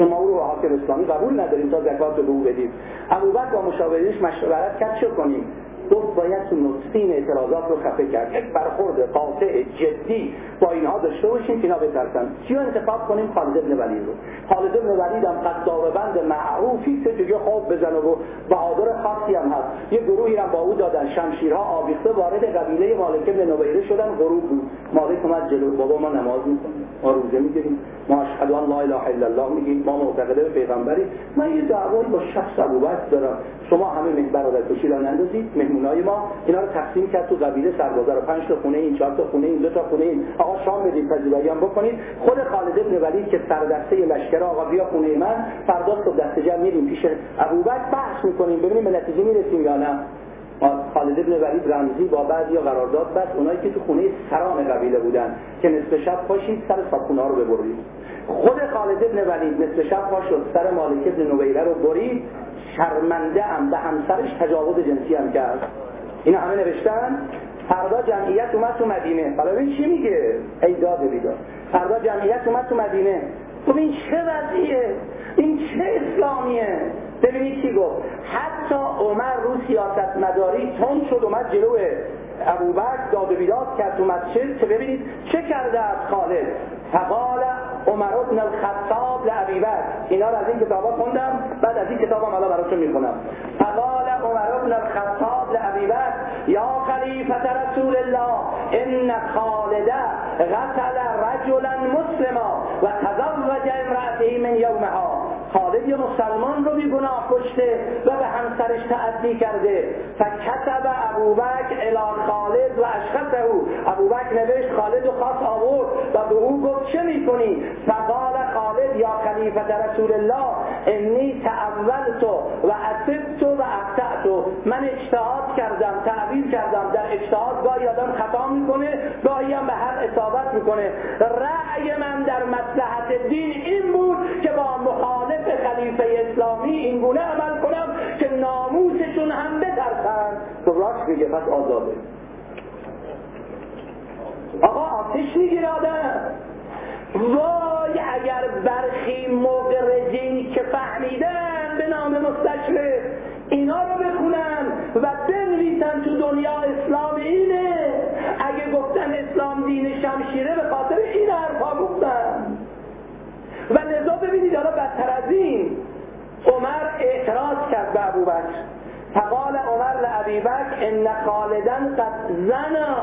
چون ما او رو حاکم اسلامی قبول نداریم تا زکات رو به او بدیم. ابوبکر با مشاورش مشورت کرد چه کنیم؟ گفت باید تو نطفین اعتراضات رو خفه کرد. یک برخورد قاطع جدی با اینها داشته باشیم که اینا بترسن. کیو انتخاب کنیم؟ خالد ابن ولید رو. خالد ابن ولید هم قد بند معروفی که دیگه خواب بزنه و بهادر خاصی هم هست. یه گروهی هم با او دادن. شمشیرها آویخته وارد قبیله مالک ابن نویره شدن. غروب بود. مالک اومد جلو. بابا ما نماز می‌کنیم ما روزه می‌گیریم. ما اشهد ان لا اله الا الله میگیم. ما معتقد به پیغمبری. من یه دعوایی با شخص ابوبکر دارم. شما همه برادر کشی را مهمونای ما اینا رو تقسیم کرد تو قبیله سربازا رو. پنج تا خونه این چهار تا خونه این دو تا خونه این. آقا شام بدید پذیرایی هم بکنید خود خالد ابن ولید که سر دسته لشکر آقا بیا خونه من فردا صبح دست جمع میریم پیش ابوبکر. بحث می‌کنیم. ببینیم به نتیجه می‌رسیم یا نه. خالد ابن ولید رمزی با بعضی قرارداد بس. اونایی که تو خونه سران قبیله بودن که نصف شب پاشید سر صابخونه رو ببرید. خود خالد ابن ولید نصف شب پا شد. سر مالک ابن نویره رو برید. شرمنده هم به همسرش تجاوز جنسی هم کرد. اینا همه نوشتن. فردا جمعیت اومد تو مدینه. حالا ببین چی میگه؟ ای داد بیداد. فردا جمعیت اومد تو مدینه. خب این چه وضعیه؟ این چه اسلامیه؟ ببینید چی گفت. حتی عمر رو سیاست مداری تون شد اومد جلو ابوبکر داد و بیداد کرد تو مسجد که ببینید چه کرده از خالد. فقال عمر ابن الخطاب لعبی اینا رو از این کتابا خوندم بعد از این کتابم حالا براتون می‌خونم. فقال عمر ابن الخطاب لعبی یا خلیفت رسول الله ان خالد قتل رجلا مسلما و تزوج امرأته من یومها. خالد یه مسلمان رو بیگناه کشته و به همسرش تعدی کرده. فکتب ابوبکر الان خالد و اشخصه او ابوبکر نوشت خالد و خاص آورد و به او گفت چه می‌کنی؟ فقال خالد یا خلیفت رسول الله انی تعولت و اصبت و اقتعت من اجتهاد کردم تعبیر کردم. در اجتهاد گاهی آدم خطا می‌کنه گاهی هم به هر اصابت می‌کنه. رأی من در مصلحت دین این بود که با مخالف خلیفه اسلامی این گونه عمل کنم که ناموسشون هم بترسن تو راست میگه پس آزاده. آقا آتش می‌گیره آدم. وای اگر برخی موقع رژیم که فهمیدن کرد به ابوبکر فقال عمر لعبی بکر ان خالدن قد زنا.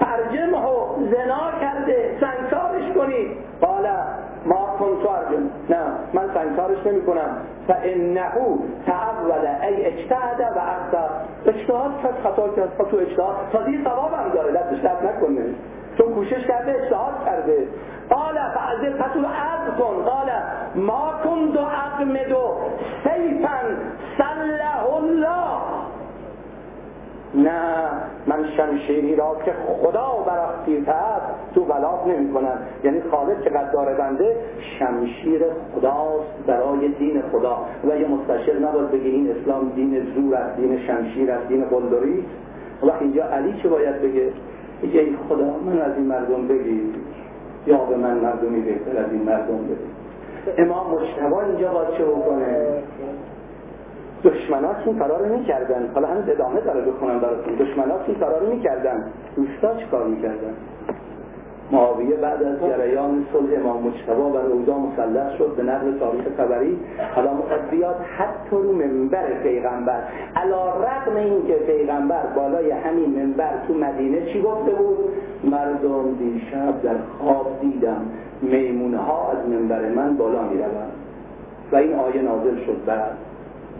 ترجمه زنا کرده سنگسارش کنید قال ما کنتو ارجم. نه من سنگسارش نمی کنم فانه تعول ای اجتهد و اخطا اجتهاد کرد خطا کرد. تو اجتهاد تا دیر هم داره دستش درد نکنه. چون کوشش کرده اجتهاد کرده. قال فعزل پس رو کن. قال ما کنت اقمدو سیفا سله الله نه من شمشیری را که خدا برافکیفته است تو غلاف نمی کنم یعنی خالد چقدر داره بنده شمشیر خداست برای دین خدا. و یه مستشر نباید بگه این اسلام دین زور است دین شمشیر است دین قلدری و اینجا علی چه باید بگه؟ ای خدا من از این مردم بگی. یا به من مردمی بهتر از این مردم بگی. امام مجتبا اینجا باید چه بکنه دشمنات فرار می‌کردن حالا هنوز ادامه داره بخونم براتون. دشمنات این فرار می‌کردن دوستا چی کار می‌کردن؟ معاویه بعد از جریان صلح امام مجتبا و روزا مسلح شد به نقل تاریخ خبری. حالا بیاد حتی رو منبر پیغمبر. علا رقم این که پیغمبر بالای همین منبر تو مدینه چی گفته بود؟ مردم دیشب در خواب دیدم میمونه ها از منبر من بالا می‌روند. و این آیه نازل شد بعد.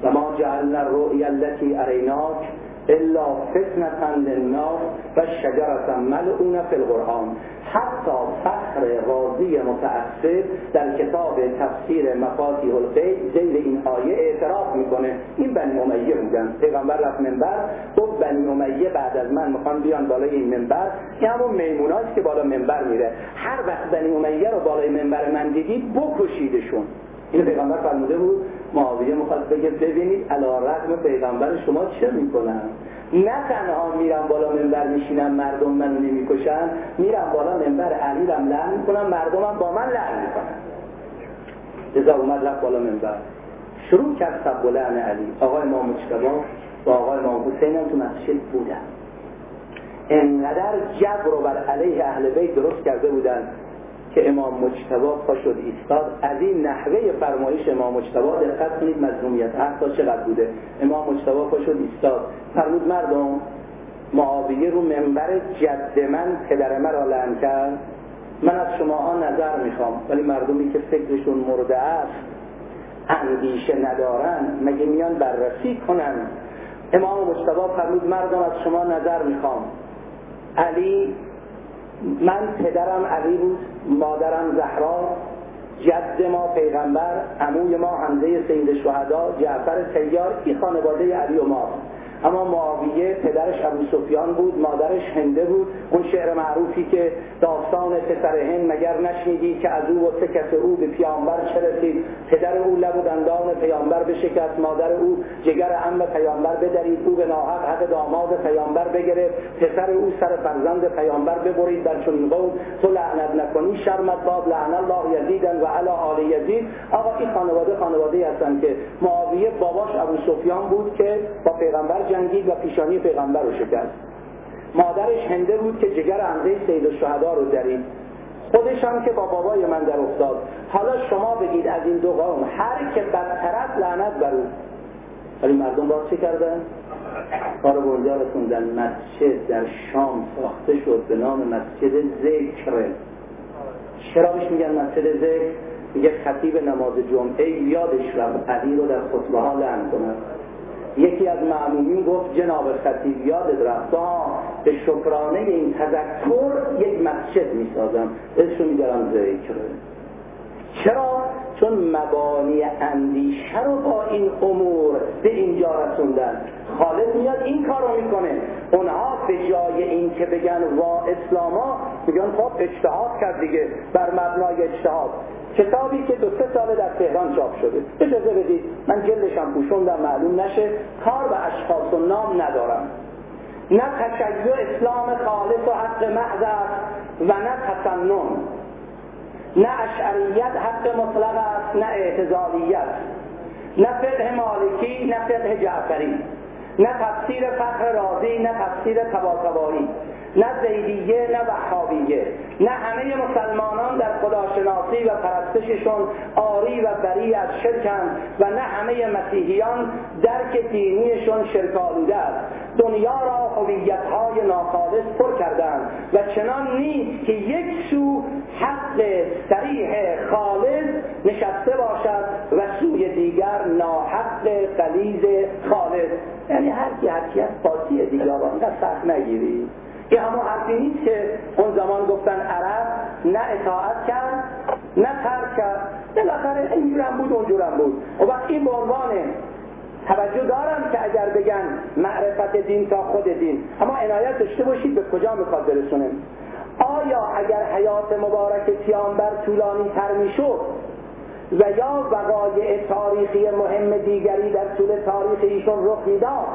و ما جعلنا الرؤیا التي اریناک الا فتنة للناس و شجرة ملعون فی القرآن. حتی فخر راضی متأثر در کتاب تفسیر مفاتیح الغیب زیر این آیه اعتراف می‌کنه. این بنی امیه بودن. پیغمبر رفت منبر گفت بنی امیه بعد از من می‌خوان بیان بالای این منبر. این همون میموناست که بالا منبر میره. هر وقت بنی امیه رو بالای منبر من دیدید بکشیدشون. این پیغمبر فرموده بود معاویه می‌خواد بگه ببینید علا رقم پیغمبر شما چه می‌کنن؟ نه تنها میرم بالا منبر میشینم مردم منو نمی‌کشن میرم بالا منبر علی رم لعن می‌کنم مردمم با من لعن می‌کنن. ازا اومد رفت بالا منبر. شروع کرد سب لعن علی. آقای امام مجتبا و آقای امام حسین هم تو مسجد بودن. انقدر جبر رو بر علیه اهل بیت درست کرده بودن. که امام مجتبا پا شد ایستاد. از این نحوه فرمایش امام مجتبا دقت کنید مظلومیت حتی چقدر بوده. امام مجتبا پا شد ایستاد. فرمود مردم معاویه رو منبر جد من پدر مرا لعن کرد. من از شماها نظر می‌خوام ولی مردمی که فکرشون مرده است اندیشه ندارن. مگه میان بررسی کنن؟ امام مجتبا فرمود مردم از شما نظر می‌خوام. علی من پدرم علی بود مادرم زهرا جد ما پیغمبر عموی ما حمزه سید شهدا جعفر تیار این خانواده علی و ما. اما معاویه پدرش ابو سفیان بود مادرش هنده بود. اون شعر معروفی که داستان پسر هند مگر نشنیدی که از او و سکت او به پیامبر چه رسید؟ پدر او لب و دندان پیامبر بشکست مادر او جگر ام پیامبر بدرید او به ناحق حق داماد پیامبر بگرفت. پسر او سر فرزند پیامبر ببرید در چنین قوم. تو لعنت نکنی شرمت باب لعن الله یزیدن و علا آل یزید. آقا این خانواده خانواده هستن که معاویه باباش ابو سفیان بود که با پیغمبر جنگید و پیشانی پیغمبر رو شکست. مادرش هنده بود که جگر عمده سید الشهدا رو درید خودش هم که با بابای من در افتاد. حالا شما بگید از این دو قوم هر که بدترت لعنت بر او. ولی مردم باز چه کردن؟ کار برجا رسوندن مسجد در شام ساخته شد به نام مسجد ذکر. چرا بهش میگن مسجد ذکر؟ میگه خطیب نماز جمعه یادش رفت علی رو در خطبه ها لعن کنند یکی از معمومین گفت جناب خطیب یادت رفت به شکرانه این تذکر یک مسجد می‌سازم. اسمشو میدارم ذکر چرا؟ چون مبانی اندیشه رو با این امور به اینجا رسوندن. خالد میاد این کار رو می‌کنه. اونها به جای این که بگن وا اسلاما میگن خب اجتهاد کرد دیگه بر مبنای اجتهاد. کتابی که دو سه ساله در تهران چاپ شده. اجازه بدید من جلدشم پوشوندم معلوم نشه. کار به اشخاص و نام ندارم. نه تشیع اسلام خالص و حق محض و نه تسنن نه اشعریت حق مطلق است نه اعتزالیت. نه فقه مالکی نه فقه جعفری. نه تفسیر فخر رازی نه تفسیر تباتبایی نه زیدیه نه وحابیه. نه همه مسلمانان در خداشناسی و پرستششون آری و بری از شرکن و نه همه مسیحیان درک دینیشون شرکالوده است. دنیا را های ناخالص پر کردند و چنان نیست که یک سو حق سریح خالص نشسته باشد و سوی دیگر ناحق قلیز خالص. یعنی هر کی هر کی از انقدر سخت نگیری این همون حرفی نیست که اون زمان گفتن عرب نه اطاعت کرد نه ترک کرد. بالاخره اینجورم بود اونجورم بود. و وقت این به عنوان توجه دارم که اگر بگن معرفت دین تا خود دین اما عنایت داشته باشید به کجا می‌خواد برسونه آیا اگر حیات مبارک پیامبر طولانی تر می‌شد و یا وقایع تاریخی مهم دیگری در طول تاریخ ایشون رخ می‌داد؟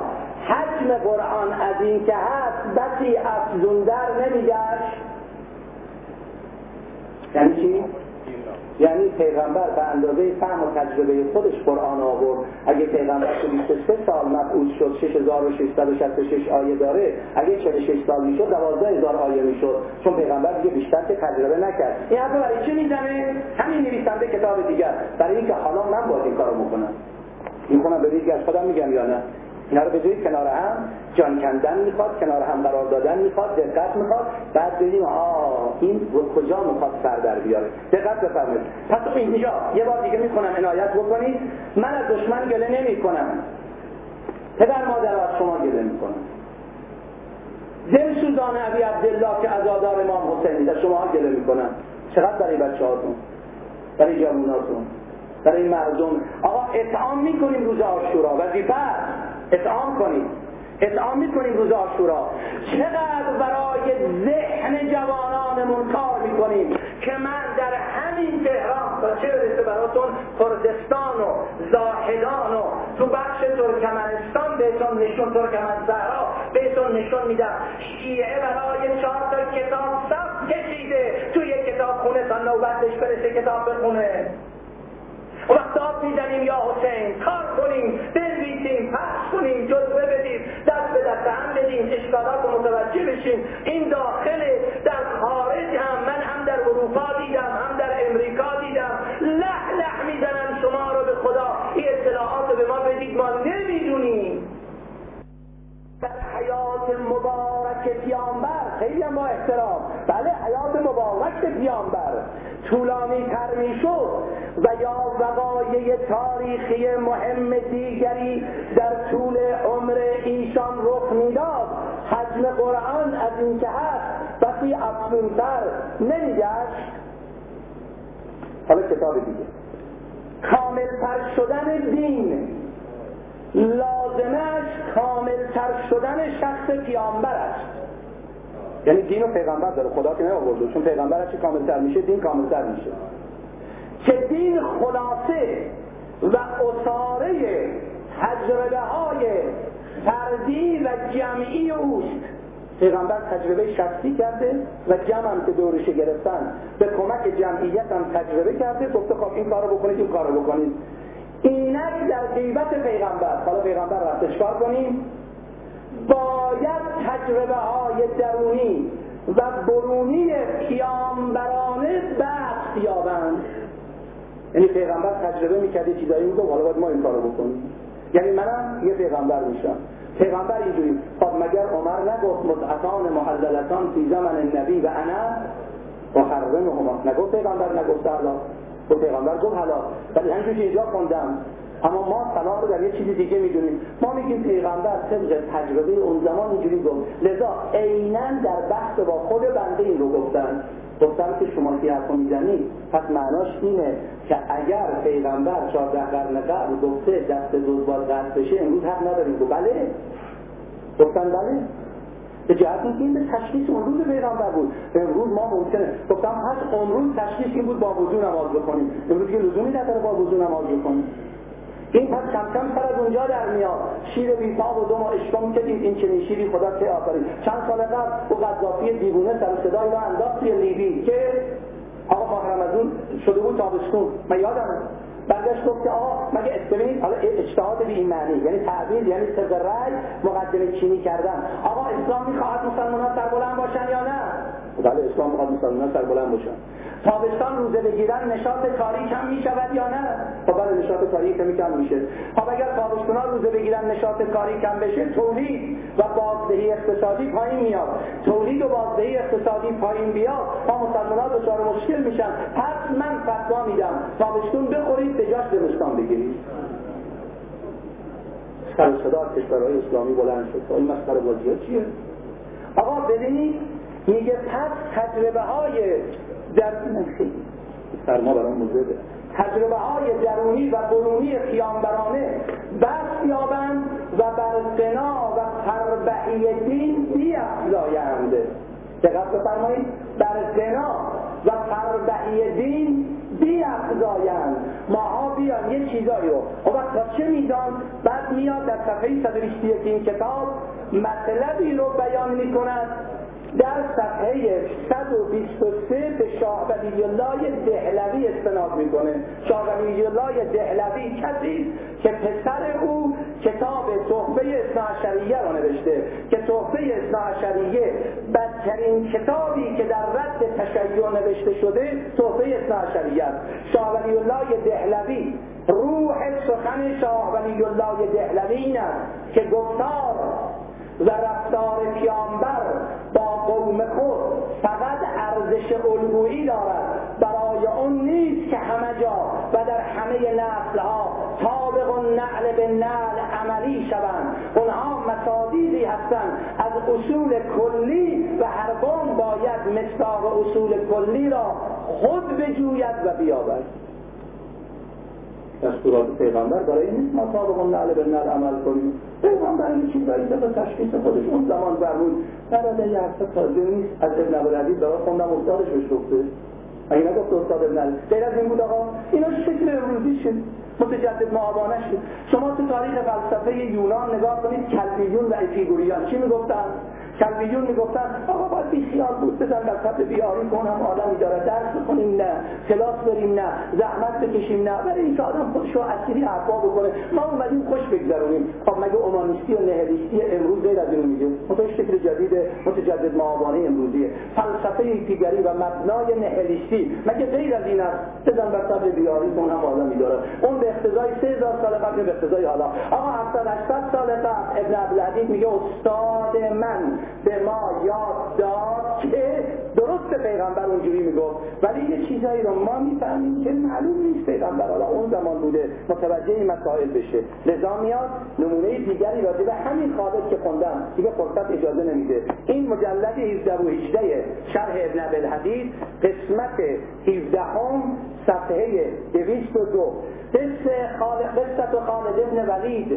حجم قرآن از این که هست بسی افزوندر نمیگشت. یعنی چی؟ یعنی پیغمبر به اندازه فهم و تجربه خودش قرآن آورد. اگه پیغمبر تو 23 سال مبعوث شد 6666 آیه داره اگه 46 سال می‌شد 12000 آیه می‌شد. چون پیغمبر دیگه بیشتر که تجربه نکرد. این حرف برای چی می‌زنه؟ همین نویسنده کتاب دیگر. برای اینکه حالا من باید این کارو می‌کنم می‌کنم به از خودم میگم یا نه؟ اینا رو بذارید کنار هم جان کندن می‌خواد کنار هم قرار دادن می‌خواد دقت می‌خواد بعد ببینیم آه این رو کجا می‌خواد سر در بیاره. دقت بفرمایید. پس اینجا یه بار دیگه می‌کنم عنایت بکنید. من از دشمن گله نمی کنم پدر مادر از شما گله می‌کنم. دل سوزان ابی عبدالله که عزادار امام حسینی در شما گله می‌کنم. چقدر برای بچه هاتون برای جواناتون؟ برای مردم؟ آقا اطعام می‌کنیم روز آشورا وظیفه اطعام کنیم. اطعام می‌کنیم روز آشورا چقدر برای ذهن جوانانمون کار می‌کنیم که من در همین تهران تا چه برسه براتون کردستان و زاهدان و تو بخش ترکمنستان بهتون نشون ترکمن زهرا بهتون نشون میدم. شیعه برای چهار تا کتاب صف کشیده. توی کتاب خونه تا نوبتش برسه کتاب بخونه. وقت می‌زنیم یا حسین کار کنیم بنویسیم پخش کنیم جزوه بدیم دست به دست هم بدیم اشکالات رو متوجه بشیم. این داخل در خارج هم. من هم در اروپا دیدم هم در امریکا دیدم. لح لح می‌زنن شما رو به خدا. این اطلاعات رو به ما بدید. ما نمی‌دونیم. در حیات مبارک پیامبر. خیلی هم با احترام. بله حیات مبارک پیامبر. طولانی تر می‌شد. و یا وقایع تاریخی مهم دیگری در طول عمر ایشان رخ می‌داد. حجم قرآن از این که هست وقتی افزونتر نمیگشت. حالا کتاب دیگه. کاملتر شدن دین. لازمش کاملتر شدن شخص پیامبر است. یعنی دین و پیغمبر داره. خدا که آورده چون پیغمبر هرچی کاملتر میشه دین کاملتر میشه. که دین خلاصه و اصاره تجربه های فردی و جمعی اوست. پیغمبر تجربه شخصی کرده و جمع هم که دورش گرفتن به کمک جمعیت هم تجربه کرده گفته خب این کارو بکنید این کارو بکنید. اینک در غیبت پیغمبر حالا پیغمبر رفتش کار کنیم؟ باید تجربه های درونی و برونی پیامبرانه بحث یابند. یعنی پیغمبر تجربه می‌کرده چیزایی می‌گفت حالا باید ما این کارو بکنیم. یعنی منم یه پیغمبر میشم. پیغمبر اینجوری خب مگر عمر نگفت متعطان محللتان فی زمن نبی و انا و حرمهما؟ نگفت پیغمبر نگفت حالا و پیغمبر گفت حالا ولی همینجوری اینجا خوندم. اما ما طلاق رو در یه چیزی دیگه می‌دونیم. ما میگیم پیغمبر طبق تجربه اون زمان اینجوری گفت. لذا عینا در بحث با خود بنده این رو گفتن. گفتم که شما که حرف می‌زنید پس معناش اینه. که اگر پیغمبر چهارده قرن قبل گفته دست دوز باز قطع بشه امروز حق نداریم. گفت بله. گفتن بله. به جهت این به تشخیص اون روز پیغمبر بود. امروز ما ممکنه گفتم پس اون روز تشخیص این بود با وضو نماز بکنیم امروز که لزومی نداره با وضو نماز بکنیم این پس کم کم سر از اونجا در میاد. شیر بیتاب و دو ما اشکام کدید این چنین شیری خدا که آفرید چند سال قبل او قذافی دیوونه سر صدای را انداخت توی لیبی که آقا ماه رمضون شده بود تابستون. من یادم بعدش گفت که آقا مگه استمید حالا اجتهاد به این معنی یعنی تعبیر یعنی رأی مقدمه چینی کردن. آقا اسلام می‌خواهد مسلمان سربلند باشن یا نه؟ بله اسلام می‌خواد مسلمان سربلند باشن. تابستان روزه بگیرن نشاط کاری کم می شود یا نه؟ خب بله نشاط کاری کمی کم میشه. خب اگر تابستان روزه بگیرن نشاط کاری کم بشه تولید و بازدهی اقتصادی پایین میاد. تولید و بازدهی اقتصادی پایین بیاد. ما مسلمان دچار مشکل میشن پس من فتوا میدم. تابستون بخورید به جاش زمستان بگیرید. سر صدا کشورهای اسلامی بلند شد. این مسخره بازی چیه؟ آقا ببینید میگه پس تجربه های در خیلی. سرما برام مزده تجربه های درونی و برونی قیامبرانه بس یابند و بر قنا و فربعی دین بیافزایند دقت بفرمایید. بر قنا و فربعی دین بیافزایند ماها بیان یه چیزایی رو. و وقت چه میدان؟ بعد میاد در صفحه 121 این کتاب مطلبی رو بیان می‌کند. در صفحه 123 به شاه ولی الله دهلوی استناد می‌کنه. شاه ولی الله دهلوی کسی که پسر او کتاب تحفه اصناعشریه رو نوشته. که تحفه اصناعشریه بدترین کتابی که در رد تشیع نوشته شده تحفه اصناعشریه است. شاه ولی الله دهلوی روح سخن شاه ولی الله دهلوی این است که گفتار و رفتار پیامبر با قوم خود فقط ارزش الگویی دارد. برای اون نیست که همه جا و در همه نسل ها طابق و نعل به نعل عملی شوند. اونها مسادیدی هستند. از اصول کلی و هر قوم باید مصداق اصول کلی را خود بجوید و بیابد دستورات پیغمبر. برای این نیست ما طابق نعل به عمل کنیم. پیغمبر این چیزایی به تشخیص خودش اون زمان فرمود برای یه حرف تازه نیست. از ابن عبدالعزیز برای خوندم استادش بهش گفته. اگه نگفت استاد ابن غیر از این بود آقا. اینا شکل امروزی شد متجدد معابانه شد شما تو تاریخ فلسفه یونان نگاه کنید. کلبیون و اپیگوریان چی می‌گفتن؟ کلبیون می‌گفتن آقا باید بی خیال بود بزن در سطح بیاری کن هم آدمی داره درس بکنیم نه. کلاس بریم نه. زحمت بکشیم نه. برای اینکه آدم خودشو اسیری حرفا بکنه. ما اومدیم خوش بگذرونیم. خب مگه اومانیستی و نهلیستی امروز غیر از اینو میگه؟ متوش فکر جدید متجدد معابانه امروزیه فلسفه پیگری و مبنای نهلیستی مگه غیر از این است؟ بزن سطح بیاری کن هم آدمی داره اون به اقتضای 3000 سال قبل به اقتضای حالا. آقا 700 800 سال قبل ابن عبدالعزیز میگه استاد من به ما یاد داد که درست پیغمبر اونجوری می‌گفت. ولی یه چیزایی رو ما می‌فهمیم که معلوم نیست پیغمبر حالا اون زمان بوده متوجه این مسائل بشه. لذا میاد نمونه دیگری راجع به همین خالد که خوندم دیگه فرصت اجازه نمیده. این مجلد 17 و 18 شرح ابن الحدید قسمت 17 هم صفحه 202 قصه خالد قصه خالد ابن ولید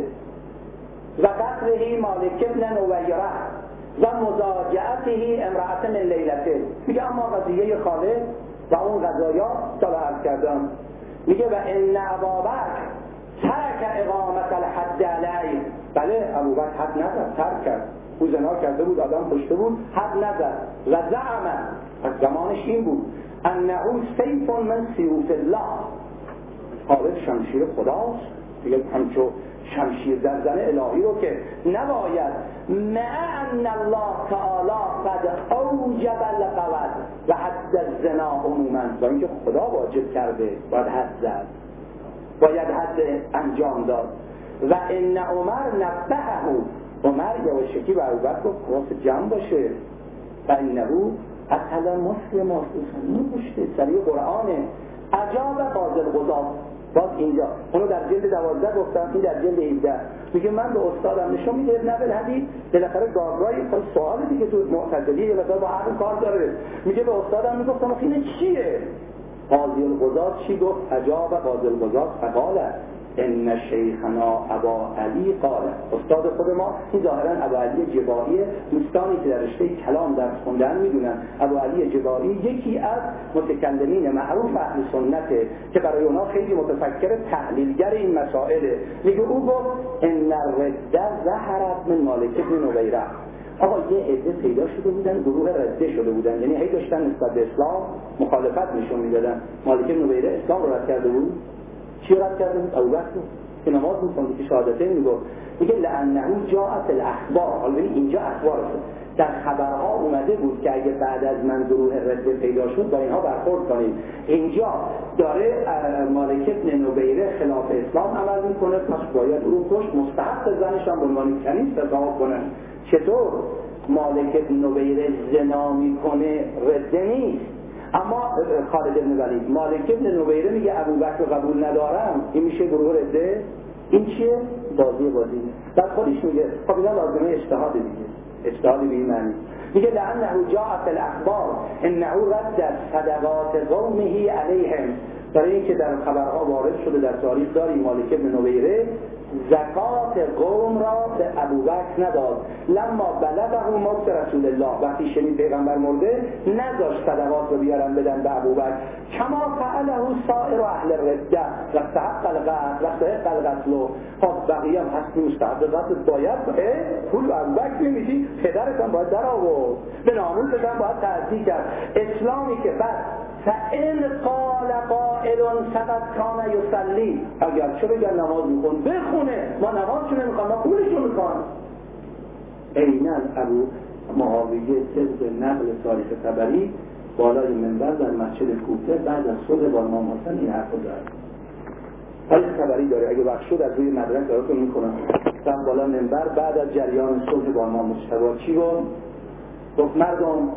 و قتله مالک ابن نویره و مزاجعته امرأت من لیلته. میگه اما قضیه خالد و اون غذایا سال عرض کردم. میگه و ان ابابکر ترک اقامت الحد علی بله ابوبکر حد نزد ترک کرد. او زنا کرده بود آدم پشته بود حد نزد و زعم از زمانش این بود انه سیف من سیوف الله. خالد شمشیر خداست. دیگه همچو شمشیر در زن الهی رو که نباید. مع ان الله تعالی قد اوجب القود و حد الزنا عموما. با اینکه خدا واجب کرده باید حد زد. باید حد انجام داد. و ان عمر نبهه عمر یواشکی و ابوبکر گفت خلاص جمع باشه. و انه اصلا مسلم. نوشته سریع قرآنه. عجاب قاضل قضات باز اینجا. اونو در جلد دوازده گفتم این در جلد 17 میگه من به استادم نشون میده ابن عبد الحدید بالاخره گاگایی خود سوال دیگه تو معتزلی یه با عقل کار داره. میگه به استادم می‌گفتم این چیه؟ قاضی القضات چی گفت؟ عجاب قاضی القضات فقاله. ان شیخنا ابا علی قال. استاد خود ما این ظاهرا ابا علی جبایی دوستانی که در رشته کلام درس خوندن می‌دونن. ابا علی جبایی یکی از متکلمین معروف اهل سنته که برای اونا خیلی متفکر تحلیلگر این مسائله میگه او گفت ان الرده ظهرت من مالک بن نویره. آقا یه عده پیدا شده بودن گروه رده شده بودن. یعنی هی داشتن نسبت به اسلام مخالفت نشون می‌دادن. مالک نویره اسلام رو رد کرده بود؟ چی رد کرده بود؟ ابوبکر که نماز می‌خوند که شهادتین می‌گفت. میگه لانه جاءت الاخبار حالا اینجا اخبار در خبرها اومده بود که اگه بعد از من گروه رده پیدا شد با اینها برخورد کنیم. اینجا داره مالک ابن نوبیره خلاف اسلام عمل می‌کنه. پس باید او رو کش مستحق زنش هم به عنوان کنیز کنن. چطور؟ مالک ابن نوبیره زنا می‌کنه رده نیست. اما خالد ابن ولید مالک ابن نوبیره میگه ابوبکر قبول ندارم این میشه گروه رده. این چیه؟ بازی بازی. بعد خودش میگه خب اینا لازمه اجتهاد دیگه. اجتهاد به این معنی. میگه لانه جاء فی الاخبار انه رد صدقات قومه علیهم. برای اینکه در خبرها وارد شده در تاریخ داریم مالک ابن نویره زکات قوم را به ابوبکر نداد. لما بلغه موت رسول الله وقتی شنید پیغمبر مرده نذاشت صدقات رو بیارن بدن به ابوبکر. کما فعله سائر اهل رده و استحق القتل و استحق القتل خب بقیه هم هستی مستحق قتل باید پول ابوبکر میمیدی پدرتان باید در آورد. به ناموستان باید تعدی کرد. اسلامی که بعد فان قال قائل فقط کان یصلی اگر چه بگن نماز میکن بخونه. ما نمازشو نمی‌خوام؟ ما پولشو می‌خوام. عینا ابو معاویه طبق نقل تاریخ تبری بالای منبر در مسجد کوفه بعد از صلح با امام حسن این حرفو داره تاریخ تبری داره. اگه وقت شد از روی مدرک براتون می‌کنم رفت بالا منبر بعد از جریان صلح با امام مصطفی چی گفت؟ گفت مردم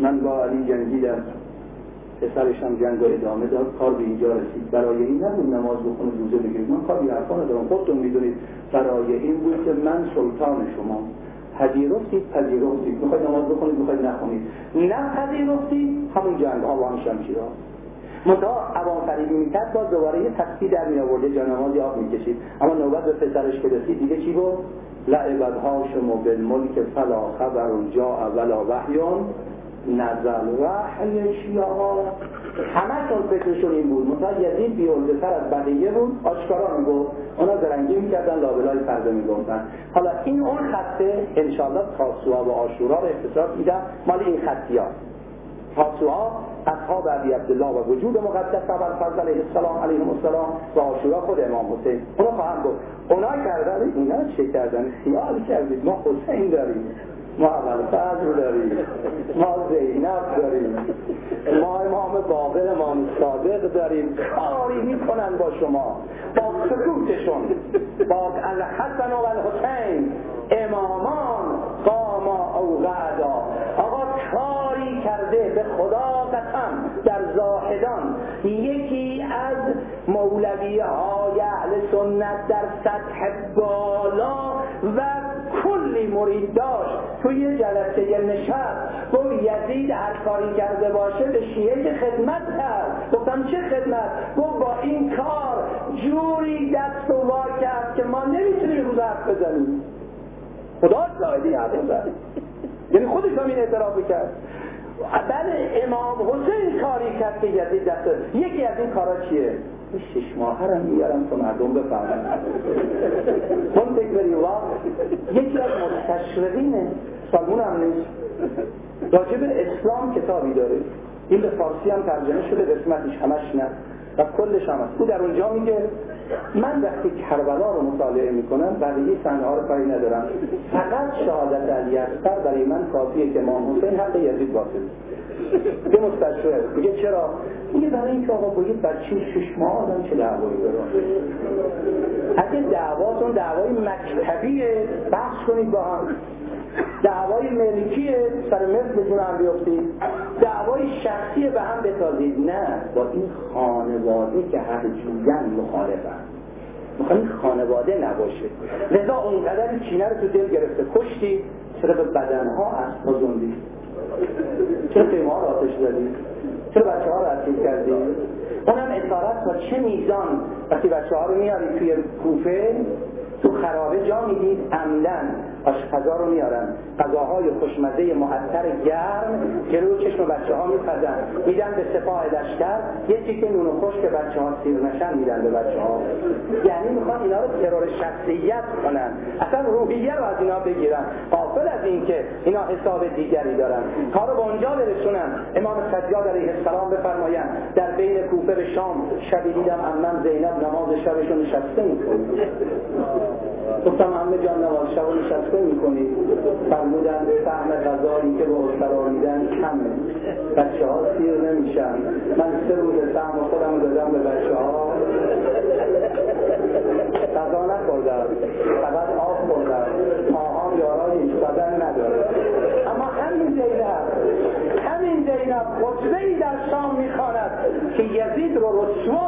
من با علی جنگیدم پسرش هم جنگ ادامه داد. کار به اینجا رسید. برای این نبود نماز بخونه روزه بگیرید. من کاری حرفا ندارم. خودتون می‌دونید برای این بود که من سلطان شما پذیرفتید پذیرفتید. می‌خواید نماز بخونید می‌خواید نخونید. نه پذیرفتید همون جنگ هم شمشیرها. منتها عوام فریبی می‌کرد باز دوباره یه تصفیه در می آورده جانمازی آب می‌کشید. اما نوبت به پسرش که رسید دیگه چی گفت؟ لعبد هاشم بالملک فلا خبر جا ولا وحیون نزل وحی شیعه همشون فکرشون این بود. مثلا یزید تر از بقیه بود آشکارا می‌گفت اونا زرنگی می‌کردن لابلای پرده می‌گفتن. حالا این اون خطه انشالله تاسوها و آشورا رو اختصاص میدم مال این خطی ها تاسوها اصحاب عبی عبدالله و وجود مقدس اول فضل علیه السلام علیه السلام و آشورا خود امام حسین. اونا خواهم گفت. اونا کردن اینا چه کردن؟ خیال کردید. ما حسین داریم. ما اول فضل داریم ما زینب داریم ما امام باقر امام صادق داریم. کاری می‌کنن با شما با سکوتشون با الحسن و الحسین. امامان قاما او غدا آقا کاری کرده به خدا قسم در زاهدان. یکی از مولوی های اهل سنت در سطح بالا و کلی مرید داشت. توی جلسه نشست گفت یزید هر کاری کرده باشه به شیعه خدمت کرد. گفتم چه خدمت؟ گفت با این کار جوری دست و وا کرد که ما نمی‌تونیم روز حرف بزنیم. خدا حرف بزنیم یعنی خودش هم این اعتراف کرد. بله امام حسین کاری کرد که یزید دست یکی از این کارا چیه؟ شش ماه هم میارم تا مردم بفهمن. منتک بری یکی از مستشرقینه سالمون هم نیست. راجب اسلام کتابی داره. این به فارسی هم ترجمه شده قسمتش همش نه. و کلش هم هست. او در اونجا میگه من وقتی کربلا رو مطالعه می‌کنم بقیه صحنه ها رو کاری ندارم. فقط شهادت علی اکبر برای من کافیه که امام حسین حق یزید باطل. یه مستشفه میگه چرا؟ میگه برای اینکه آقا با یه بچه شش ماه آدم چه دعوایی داره؟ اگه دعواتون دعوای مکتبیه بحث کنید با هم. دعوای ملکیه سر مثل جون هم بیفتید دعوای شخصی به هم بتازید نه با این خانواده که هر جوین مخالفن. می‌خوام این خانواده نباشه. لذا اونقدر چینه رو تو دل گرفته. کشتی چرا به بدنها از پازوندی چرا پیمه ها آتش چرا بچه ها رو اسیر کردی؟ اونم اطارت تا چه میزان؟ وقتی بچه ها رو میاری توی کوفه تو خرابه جا می‌دید عمدن. آشپزا رو میارن. غذاهای خوشمزه معطر گرم جلو چشم بچه ها میپزن میدن به سپاه لشکر. یه تیکه نون و خشک بچه ها سیر نشن میدن به بچه ها یعنی می‌خوان اینا رو ترور شخصیت کنن. اصلا روحیه رو از اینا بگیرن. قافل از این که اینا حساب دیگری دارن. کارو به اونجا برسونن. امام سجاد علیه السلام بفرمایند در بین کوفه به شام شبی دیدم امم زینب نماز شبشون نشسته می‌کنه گفتم همه جان نماز شب نشسته می‌کنی فرمودن فهم غذایی که به استرا میدن کمه. بچه ها سیر نمیشن. من سه روز فهم خودم دادم به بچه ها غذا نخوردم. فقط آب خوردم. آهان یاران هیچ بدن نداره اما همین زینب همین زینب خطبه ای در شام می‌خواند که یزید رو رسوا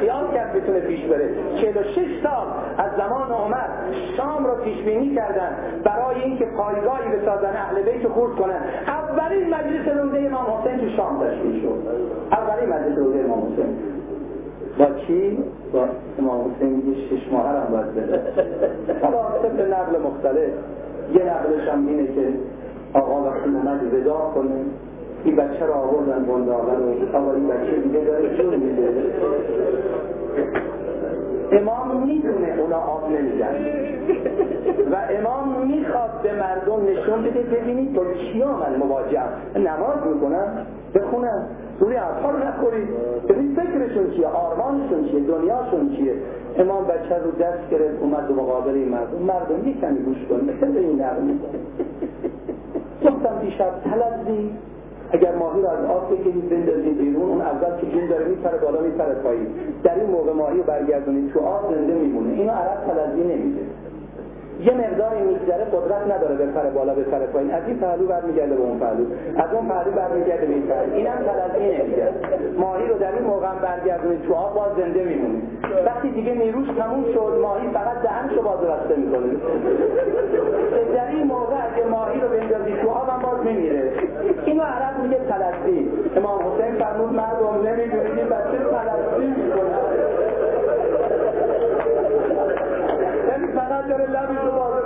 خیال کرد بتونه پیش بره. 46 سال از زمان عمر شام رو پیش بینی کردن برای اینکه پایگاهی بسازن اهل بیت خورد کنن. اولین مجلس روزه امام حسین تو شام تشکیل شد. اولین مجلس روزه امام حسین. با کی؟ با امام حسین میگه شش ماه هم باید بده. حالا نقل مختلف. یه نقلش هم اینه که آقا وقتی اومد ودا کنه. این بچه رو آوردن بنداغن و این بچه دیگه داره جون میده. امام می‌دونه اونا آب نمیدن. و امام می‌خواد به مردم نشون بده ببینید با چیا من مواجه نماز می‌کنم بخونم. روی اطفال نخورید. ببین فکرشون چیه؟ آرمانشون چیه؟ دنیاشون چیه؟ امام بچه رو دست گرفت اومد به مقابل این مردم. مردم یک کمی گوش کنید به این نقل گفتم دیشب تلزی. اگر ماهی رو از آب بگیرید بندازید بیرون اون اول که جون داره میپره بالا میپره پایین. در این موقع ماهی برگردونید تو آب زنده میمونه. اینو عرب تلزی نمیده. یه مقداری میگذره قدرت نداره بپره بالا بپره پایین. از این پهلو برمیگرده به اون پهلو. از اون پهلو برمیگرده به این پهلو. اینم تلزی نمیده ماهی رو در این موقع هم برگردونید تو آب باز زنده میمونه وقتی دیگه نیروش تموم شد ماهی فقط دهنشو باز رسته می‌کنه. در این موقع اگه ماهی رو بندازی تو آب هم باز میمیره اینو عرب میگه تلزی امام حسین فرمود مردم نمی‌دونید این بچه کرے اللہ بھی